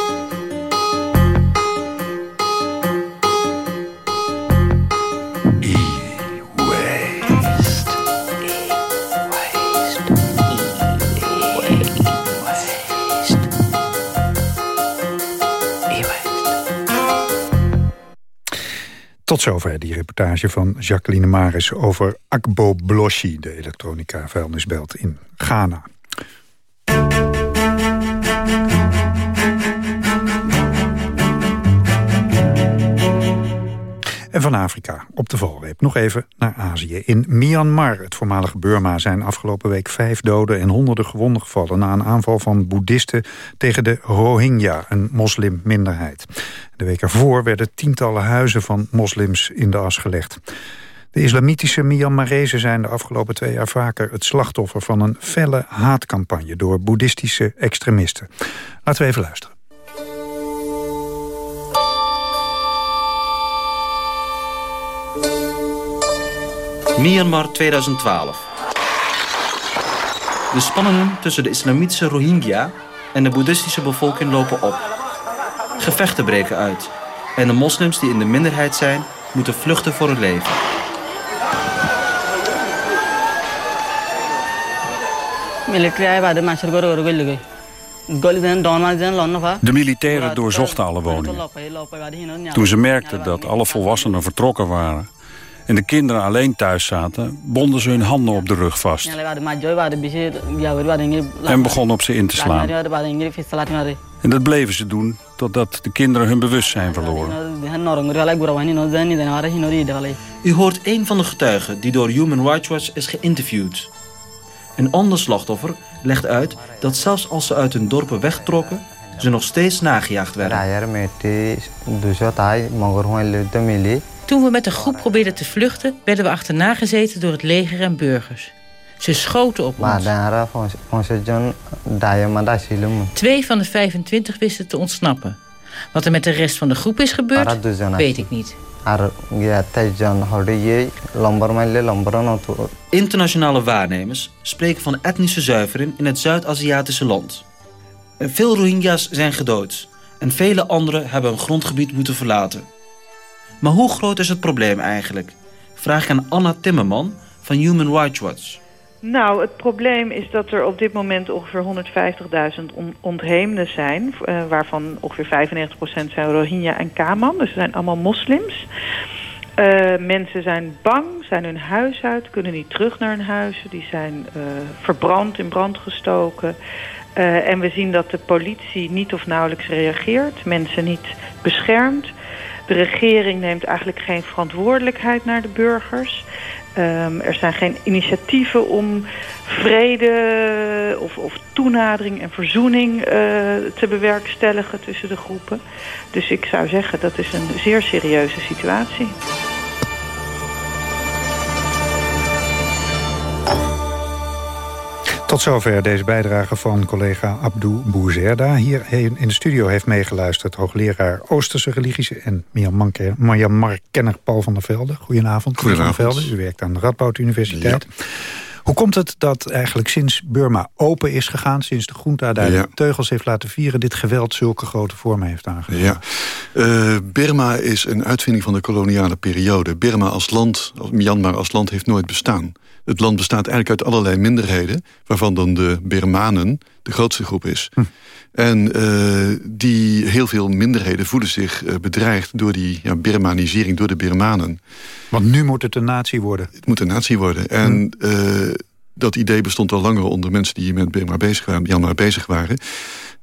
Tot zover die reportage van Jacqueline Maris over Akbo Bloshi, de elektronica vuilnisbelt in Ghana. En van Afrika op de valreep nog even naar Azië. In Myanmar, het voormalige Burma, zijn afgelopen week vijf doden en honderden gewonden gevallen... na een aanval van boeddhisten tegen de Rohingya, een moslimminderheid. De week ervoor werden tientallen huizen van moslims in de as gelegd. De islamitische Myanmarezen zijn de afgelopen twee jaar vaker het slachtoffer van een felle haatcampagne door boeddhistische extremisten. Laten we even luisteren. Myanmar 2012. De spanningen tussen de islamitische Rohingya en de boeddhistische bevolking lopen op. Gevechten breken uit. En de moslims die in de minderheid zijn, moeten vluchten voor hun leven. De militairen doorzochten alle woningen. Toen ze merkten dat alle volwassenen vertrokken waren en de kinderen alleen thuis zaten, bonden ze hun handen op de rug vast. En begonnen op ze in te slaan. En dat bleven ze doen totdat de kinderen hun bewustzijn verloren. U hoort een van de getuigen die door Human Rights Watch is geïnterviewd. Een ander slachtoffer legt uit dat zelfs als ze uit hun dorpen wegtrokken... ze nog steeds nagejaagd werden. Toen we met een groep probeerden te vluchten... werden we achterna gezeten door het leger en burgers. Ze schoten op ons. Twee van de 25 wisten te ontsnappen. Wat er met de rest van de groep is gebeurd, weet ik niet. Internationale waarnemers spreken van etnische zuivering in het Zuid-Aziatische land. Veel Rohingya's zijn gedood en vele anderen hebben hun grondgebied moeten verlaten. Maar hoe groot is het probleem eigenlijk? Vraag aan Anna Timmerman van Human Rights Watch. Nou, het probleem is dat er op dit moment ongeveer 150.000 on ontheemden zijn... Uh, waarvan ongeveer 95% zijn Rohingya en Kaman. Dus ze zijn allemaal moslims. Uh, mensen zijn bang, zijn hun huis uit, kunnen niet terug naar hun huis. Die zijn uh, verbrand, in brand gestoken. en we zien dat de politie niet of nauwelijks reageert. Mensen niet beschermt. De regering neemt eigenlijk geen verantwoordelijkheid naar de burgers. Um, er zijn geen initiatieven om vrede of, of toenadering en verzoening uh, te bewerkstelligen tussen de groepen. Dus ik zou zeggen dat is een zeer serieuze situatie. Tot zover deze bijdrage van collega Abdou Bouzerda. Hier in de studio heeft meegeluisterd hoogleraar Oosterse religies... en Myanmar-kenner Paul van der Velde. Goedenavond, Goedenavond. Van der Velde. U werkt aan de Radboud Universiteit. Ja. Hoe komt het dat eigenlijk sinds Burma open is gegaan... sinds de junta daar ja. de teugels heeft laten vieren... dit geweld zulke grote vormen heeft aangenomen? Ja, uh, Burma is een uitvinding van de koloniale periode. Burma als land, Myanmar als land heeft nooit bestaan. Het land bestaat eigenlijk uit allerlei minderheden... waarvan dan de Birmanen de grootste groep is. Hm. En uh, die heel veel minderheden voelen zich uh, bedreigd... door die ja, Birmanisering, door de Birmanen. Want nu moet het een natie worden. Het moet een natie worden. En hm. uh, dat idee bestond al langer onder mensen die met Birma bezig waren, Myanmar bezig waren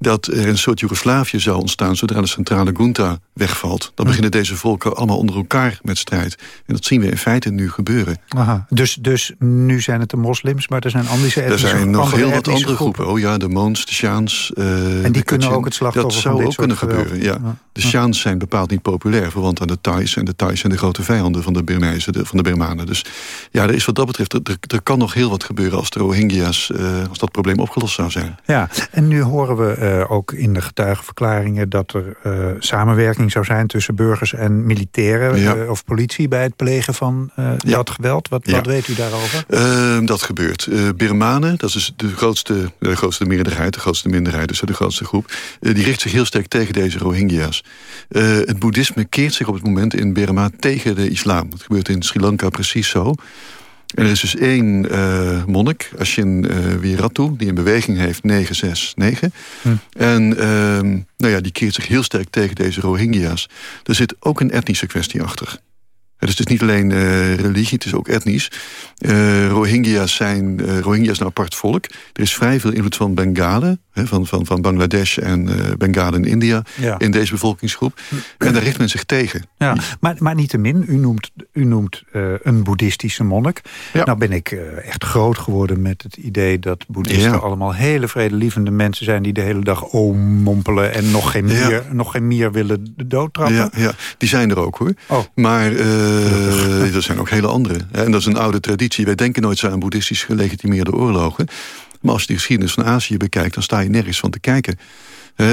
dat er een soort Joegoslavië zou ontstaan... zodra de centrale junta wegvalt. Dan beginnen deze volken allemaal onder elkaar met strijd. En dat zien we in feite nu gebeuren. Aha. Dus, dus nu zijn het de moslims, maar er zijn andere Er zijn nog heel wat andere groepen. Oh ja, de Moons, de Sjaans. Uh, en die kunnen ook het slachtoffer Dat zou ook kunnen gebeuren, ja. De Sjaans zijn bepaald niet populair... verwant aan de Thais. En de Thais zijn de grote vijanden van de Birmezen, van de Birmanen. Dus ja, er is wat dat betreft... Er, er kan nog heel wat gebeuren als de Rohingya's... Uh, als dat probleem opgelost zou zijn. Ja, en nu horen we... Uh, uh, ook in de getuigenverklaringen... dat er uh, samenwerking zou zijn tussen burgers en militairen... Ja. Uh, of politie bij het plegen van ja. dat geweld. Wat, ja. wat, weet u daarover? Ehm, dat gebeurt. Birmanen, dat is de grootste, de grootste meerderheid... de grootste minderheid, dus de grootste groep... die richt zich heel sterk tegen deze Rohingya's. het boeddhisme keert zich op het moment in Burma tegen de islam. Dat gebeurt in Sri Lanka precies zo... En er is dus één uh, monnik, Ashin uh, Wiratu, die een beweging heeft 969. Hm. En uh, nou ja, die keert zich heel sterk tegen deze Rohingya's. Er zit ook een etnische kwestie achter. Dus het is niet alleen uh, religie, het is ook etnisch. Uh, Rohingya's zijn uh, Rohingya's een apart volk. Er is vrij veel invloed van Bengalen, hè, van, van, van Bangladesh en Bengalen in India, ja. in deze bevolkingsgroep. En daar richt men zich tegen. Ja, maar, maar niettemin, u noemt, u noemt een boeddhistische monnik. Ja. Nou ben ik echt groot geworden met het idee dat boeddhisten ja. allemaal hele vredelievende mensen zijn die de hele dag oom mompelen en nog geen mier, nog geen mier willen doodtrappen. Ja, ja, die zijn er ook hoor. Oh. Maar uh, er zijn ook hele andere. En dat is een oude traditie. Wij denken nooit zo aan boeddhistisch gelegitimeerde oorlogen. Maar als je de geschiedenis van Azië bekijkt... dan sta je nergens van te kijken. uh,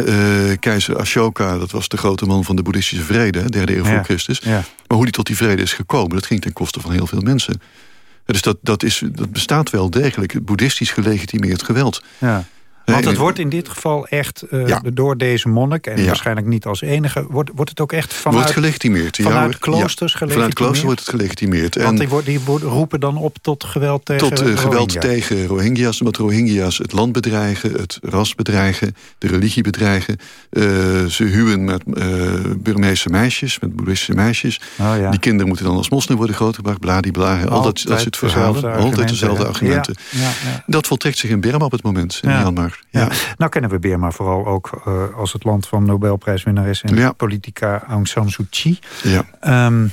keizer Ashoka, dat was de grote man van de boeddhistische vrede... derde eeuw ja. voor Christus. Ja. Maar hoe die tot die vrede is gekomen... dat ging ten koste van heel veel mensen. Dus dat, dat, is, dat bestaat wel degelijk. Boeddhistisch gelegitimeerd geweld. Ja. Want het wordt in dit geval echt uh, ja. door deze monnik... en ja. waarschijnlijk niet als enige... wordt, wordt het ook echt vanuit, wordt gelegitimeerd. vanuit ja, kloosters gelegitimeerd? Vanuit kloosters wordt het gelegitimeerd. Want die, die, roepen dan op tot geweld tegen Tot uh, geweld tegen Rohingya's. Omdat Rohingya's het land bedreigen, het ras bedreigen... de religie bedreigen. Uh, ze huwen met Burmeese meisjes, met boeddhistische meisjes. Oh, ja. Die kinderen moeten dan als moslim worden grootgebracht. Bladibla, al dat, dat soort verhalen. Altijd dezelfde argumenten. Dat voltrekt zich in Burma op het moment, in Myanmar. Ja. Nou kennen we Burma vooral ook uh, als het land van Nobelprijswinnares in ja. politica Aung San Suu Kyi. Ja. Um,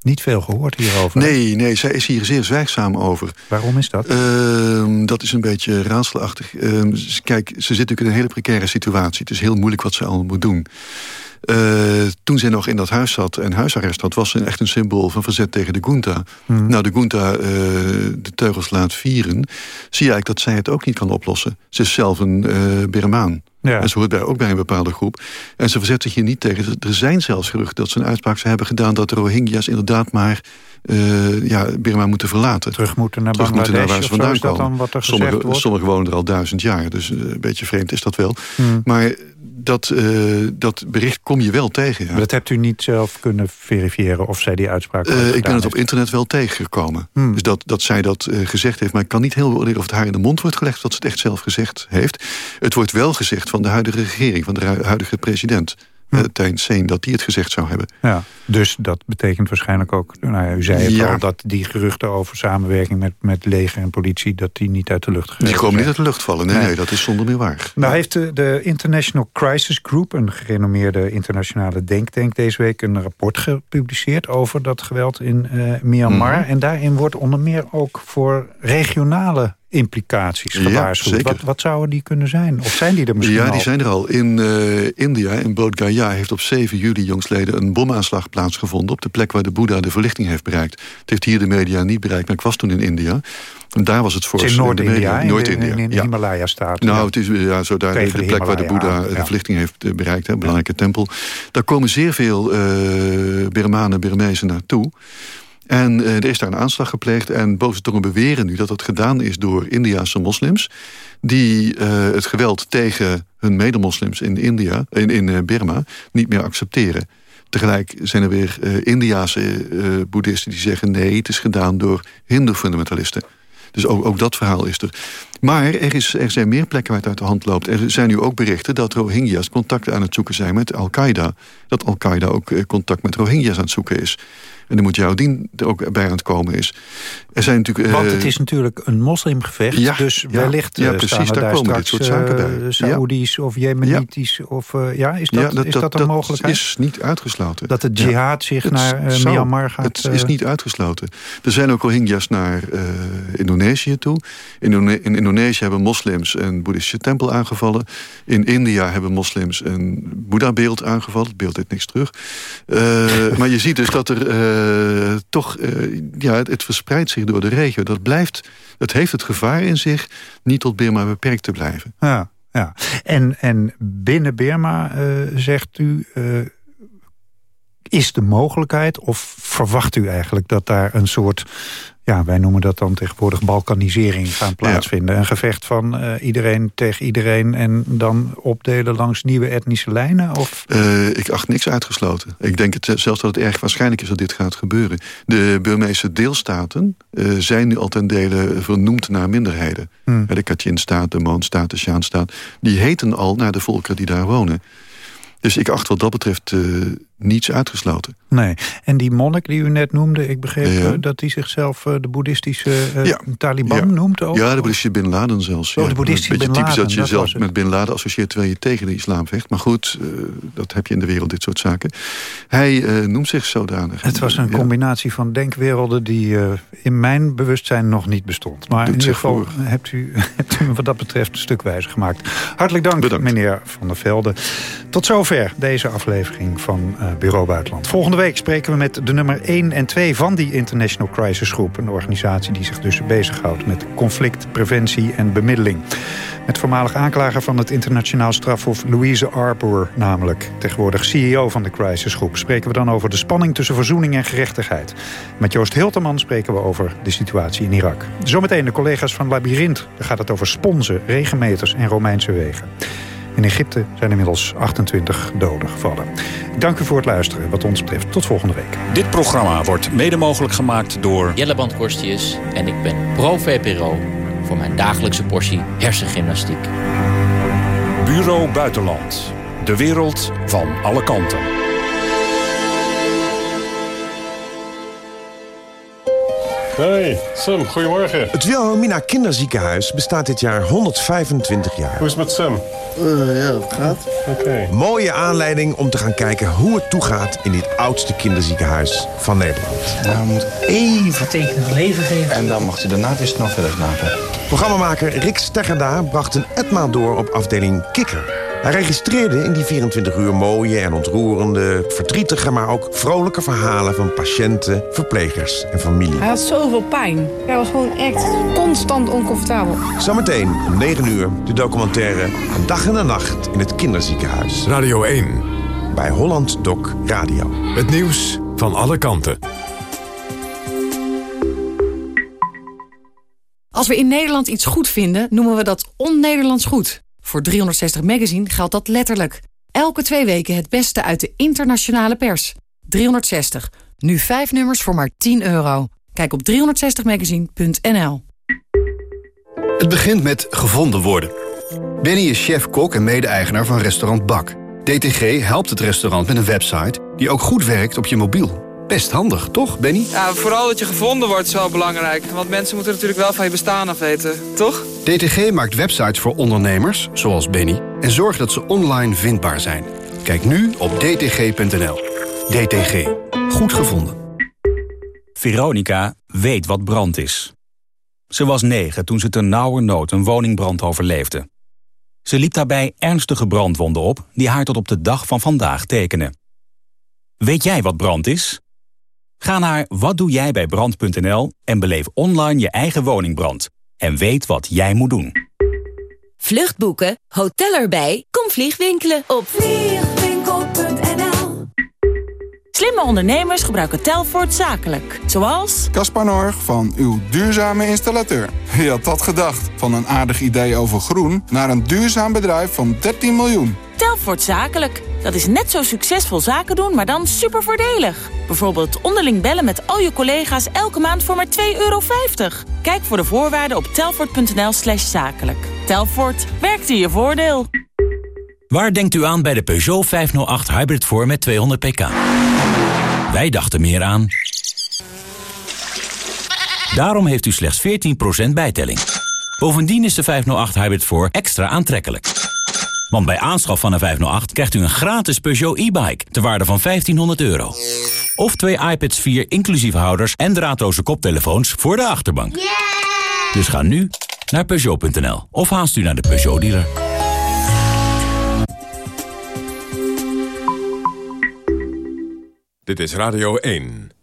niet veel gehoord hierover. Nee, nee, zij is hier zeer zwijgzaam over. Waarom is dat? Uh, dat is een beetje raadselachtig. Uh, kijk, ze zit natuurlijk in een hele precaire situatie. Het is heel moeilijk wat ze allemaal moet doen. Uh, toen zij nog in dat huis zat en huisarrest had... was ze echt een symbool van verzet tegen de junta. Hmm. Nou, de junta uh, de teugels laat vieren... zie je eigenlijk dat zij het ook niet kan oplossen. Ze is zelf een uh, Birmaan. Ja. En ze hoort bij, ook bij een bepaalde groep. En ze verzet zich hier niet tegen. Er zijn zelfs geruchten dat ze een uitspraak zou hebben gedaan... dat de Rohingya's inderdaad maar uh, ja, Burma moeten verlaten. Terug moeten naar Terug moeten naar waar ze vandaan komen. Sommige, sommigen wonen er al duizend jaar, dus een beetje vreemd is dat wel. Hmm. Maar dat, uh, dat bericht kom je wel tegen. Ja. Maar dat hebt u niet zelf kunnen verifiëren of zij die uitspraak uh, Ik ben het op internet wel tegengekomen. Hmm. Dus dat, dat zij dat uh, gezegd heeft. Maar ik kan niet heel beoordelen of het haar in de mond wordt gelegd... dat ze het echt zelf gezegd heeft. Het wordt wel gezegd van de huidige regering, van de huidige president hm. Tijn Seen, dat die het gezegd zou hebben. Ja, dus dat betekent waarschijnlijk ook, nou ja, u zei het ja. al... dat die geruchten over samenwerking met, met leger en politie... dat die niet uit de lucht gegeven Die komen niet uit de lucht vallen, nee, nee. nee dat is zonder meer waar. Nou heeft de, de, International Crisis Group... een gerenommeerde internationale denktank deze week... een rapport gepubliceerd over dat geweld in uh, Myanmar. Mm -hmm. En daarin wordt onder meer ook voor regionale implicaties gewaarschuwd. Ja, wat, wat zouden die kunnen zijn? Of zijn die er misschien Ja, die al? zijn er al. In uh, India, in Bodh Gaya, heeft op 7 juli jongstleden een bomaanslag plaatsgevonden... op de plek waar de Boeddha de verlichting heeft bereikt. Het heeft hier de media niet bereikt, maar ik was toen in India. En daar was het voor... in Noord-India? In, in, in ja. Himalaya-staat. Nou, het is ja, zo daar de, de plek waar de Boeddha de verlichting heeft bereikt. Een belangrijke tempel. Daar komen zeer veel uh, Birmanen, Birmezen naartoe... En uh, er is daar een aanslag gepleegd. En boze tongen beweren nu dat dat gedaan is door Indiase moslims... die uh, het geweld tegen hun medemoslims in, India, in, in uh, Burma niet meer accepteren. Tegelijk zijn er weer Indiase boeddhisten die zeggen... nee, het is gedaan door hindoe-fundamentalisten. Dus ook, ook dat verhaal is er. Maar er, is, er zijn meer plekken waar het uit de hand loopt. Er zijn nu ook berichten dat Rohingya's contacten aan het zoeken zijn met Al-Qaeda. Dat Al-Qaeda ook eh, contact met Rohingya's aan het zoeken is. En dan moet jouw dien er ook bij aan het komen is. Er zijn natuurlijk, Want het is natuurlijk een moslimgevecht. Ja, dus ja, wellicht ja, precies, staan er daar, komen dit soort zaken bij. Saoedi's of Jemenietisch. Of, uh, ja, is dat, dat, is dat, een mogelijkheid? Dat is niet uitgesloten. Dat de jihad zich naar Myanmar gaat... Het is niet uitgesloten. Er zijn ook Rohingya's naar Indonesië toe. In, in Indonesië hebben moslims een boeddhistische tempel aangevallen. In India hebben moslims een Boeddha-beeld aangevallen. Het beeld deed niks terug. maar je ziet dus dat er uh, toch, uh, ja, het, verspreidt zich door de regio. Dat blijft, het heeft het gevaar in zich niet tot Birma beperkt te blijven. Ja, ja. En, en binnen Birma, uh, zegt u, is de mogelijkheid... of verwacht u eigenlijk dat daar een soort ja, wij noemen dat dan tegenwoordig balkanisering gaan plaatsvinden. Een gevecht van uh, iedereen tegen iedereen en dan opdelen langs nieuwe etnische lijnen? Of? Uh, ik acht niks uitgesloten. Ik denk het, zelfs dat het erg waarschijnlijk is dat dit gaat gebeuren. De Burmeese deelstaten uh, zijn nu al ten dele vernoemd naar minderheden. Hmm. De Kachin-staat, de Moon-staat, de Sjaan-staat. Die heten al naar de volkeren die daar wonen. Dus ik acht wat dat betreft uh, niets uitgesloten. Nee. En die monnik die u net noemde, ik begreep ja. dat hij zichzelf uh, de boeddhistische uh, ja. Taliban ja. noemt ook? Ja, de boeddhistische Bin Laden zelfs. Oh, de boeddhistische Bin Laden. typisch dat je zelf met Bin Laden associeert terwijl je tegen de islam vecht. Maar goed, dat heb je in de wereld, dit soort zaken. Hij noemt zich zodanig. Het was een combinatie van denkwerelden die in mijn bewustzijn nog niet bestond. Maar Doet in ieder geval hebt u, hebt u wat dat betreft een stuk wijzer gemaakt. Hartelijk dank, Bedankt. meneer Van der Velde. Tot zover deze aflevering van Bureau Buitenland. Volgende week spreken we met de nummer 1 en 2 van die International Crisis Group. Een organisatie die zich dus bezighoudt met conflictpreventie en bemiddeling. Met voormalig aanklager van het internationaal strafhof Louise Arbour namelijk. Tegenwoordig CEO van de Crisis Group. Spreken we dan over de spanning tussen verzoening en gerechtigheid. Met Joost Hilterman spreken we over de situatie in Irak. Zometeen de collega's van Labyrinth. Daar gaat het over sponsen, regenmeters en Romeinse wegen. In Egypte zijn inmiddels 28 doden gevallen. Ik dank u voor het luisteren. Wat ons betreft tot volgende week. Dit programma wordt mede mogelijk gemaakt door... Jelle Bandkorstius en ik ben pro-VPRO voor mijn dagelijkse portie hersengymnastiek. Bureau Buitenland. De wereld van alle kanten. Hey, Sam, goedemorgen. Het Wilhelmina Kinderziekenhuis bestaat dit jaar 125 jaar. Hoe is het met Sam? Uh, ja, het gaat. Oké. Okay. Mooie aanleiding om te gaan kijken hoe het toegaat... in dit oudste kinderziekenhuis van Nederland. Nou, we moeten even teken van leven geven. En dan mag u daarna weer snel verder slapen. Programmamaker Rick Steggerda bracht een etmaal door op afdeling Kikker. Hij registreerde in die 24 uur mooie en ontroerende, verdrietige... maar ook vrolijke verhalen van patiënten, verplegers en familie. Hij had zoveel pijn. Hij was gewoon echt constant oncomfortabel. Zometeen om 9 uur de documentaire Een dag en een nacht in het kinderziekenhuis. Radio 1. Bij Holland Doc Radio. Het nieuws van alle kanten. Als we in Nederland iets goed vinden, noemen we dat on-Nederlands goed. Voor 360 Magazine geldt dat letterlijk. Elke twee weken het beste uit de internationale pers. 360. Nu vijf nummers voor maar 10 euro. Kijk op 360magazine.nl Het begint met gevonden worden. Benny is chef-kok en mede-eigenaar van restaurant Bak. DTG helpt het restaurant met een website die ook goed werkt op je mobiel. Best handig, toch, Benny? Ja, vooral dat je gevonden wordt is wel belangrijk. Want mensen moeten natuurlijk wel van je bestaan af weten, toch? DTG maakt websites voor ondernemers, zoals Benny... en zorgt dat ze online vindbaar zijn. Kijk nu op dtg.nl. DTG. Goed gevonden. Veronica weet wat brand is. Ze was negen toen ze ten nauwe nood een woningbrand overleefde. Ze liep daarbij ernstige brandwonden op... die haar tot op de dag van vandaag tekenen. Weet jij wat brand is? Ga naar watdoejijbijbrand.nl en beleef online je eigen woningbrand. En weet wat jij moet doen. Vluchtboeken, hotel erbij, kom vliegwinkelen op vliegwinkel.nl Slimme ondernemers gebruiken Telfort zakelijk. Zoals... Caspar Norg van uw duurzame installateur. Wie had dat gedacht? Van een aardig idee over groen... naar een duurzaam bedrijf van 13 miljoen. Telfort zakelijk. Dat is net zo succesvol zaken doen, maar dan super voordelig. Bijvoorbeeld onderling bellen met al je collega's elke maand voor maar 2,50 euro. Kijk voor de voorwaarden op telfort.nl slash zakelijk. Telfort, werkt in je voordeel. Waar denkt u aan bij de Peugeot 508 Hybrid voor met 200 pk? Wij dachten meer aan... Daarom heeft u slechts 14% bijtelling. Bovendien is de 508 Hybrid voor extra aantrekkelijk. Want bij aanschaf van een 508 krijgt u een gratis Peugeot e-bike... ter waarde van 1500 euro. Of twee iPads 4 inclusief houders en draadloze koptelefoons voor de achterbank. Dus ga nu naar Peugeot.nl of haast u naar de Peugeot-dealer. Dit is Radio 1.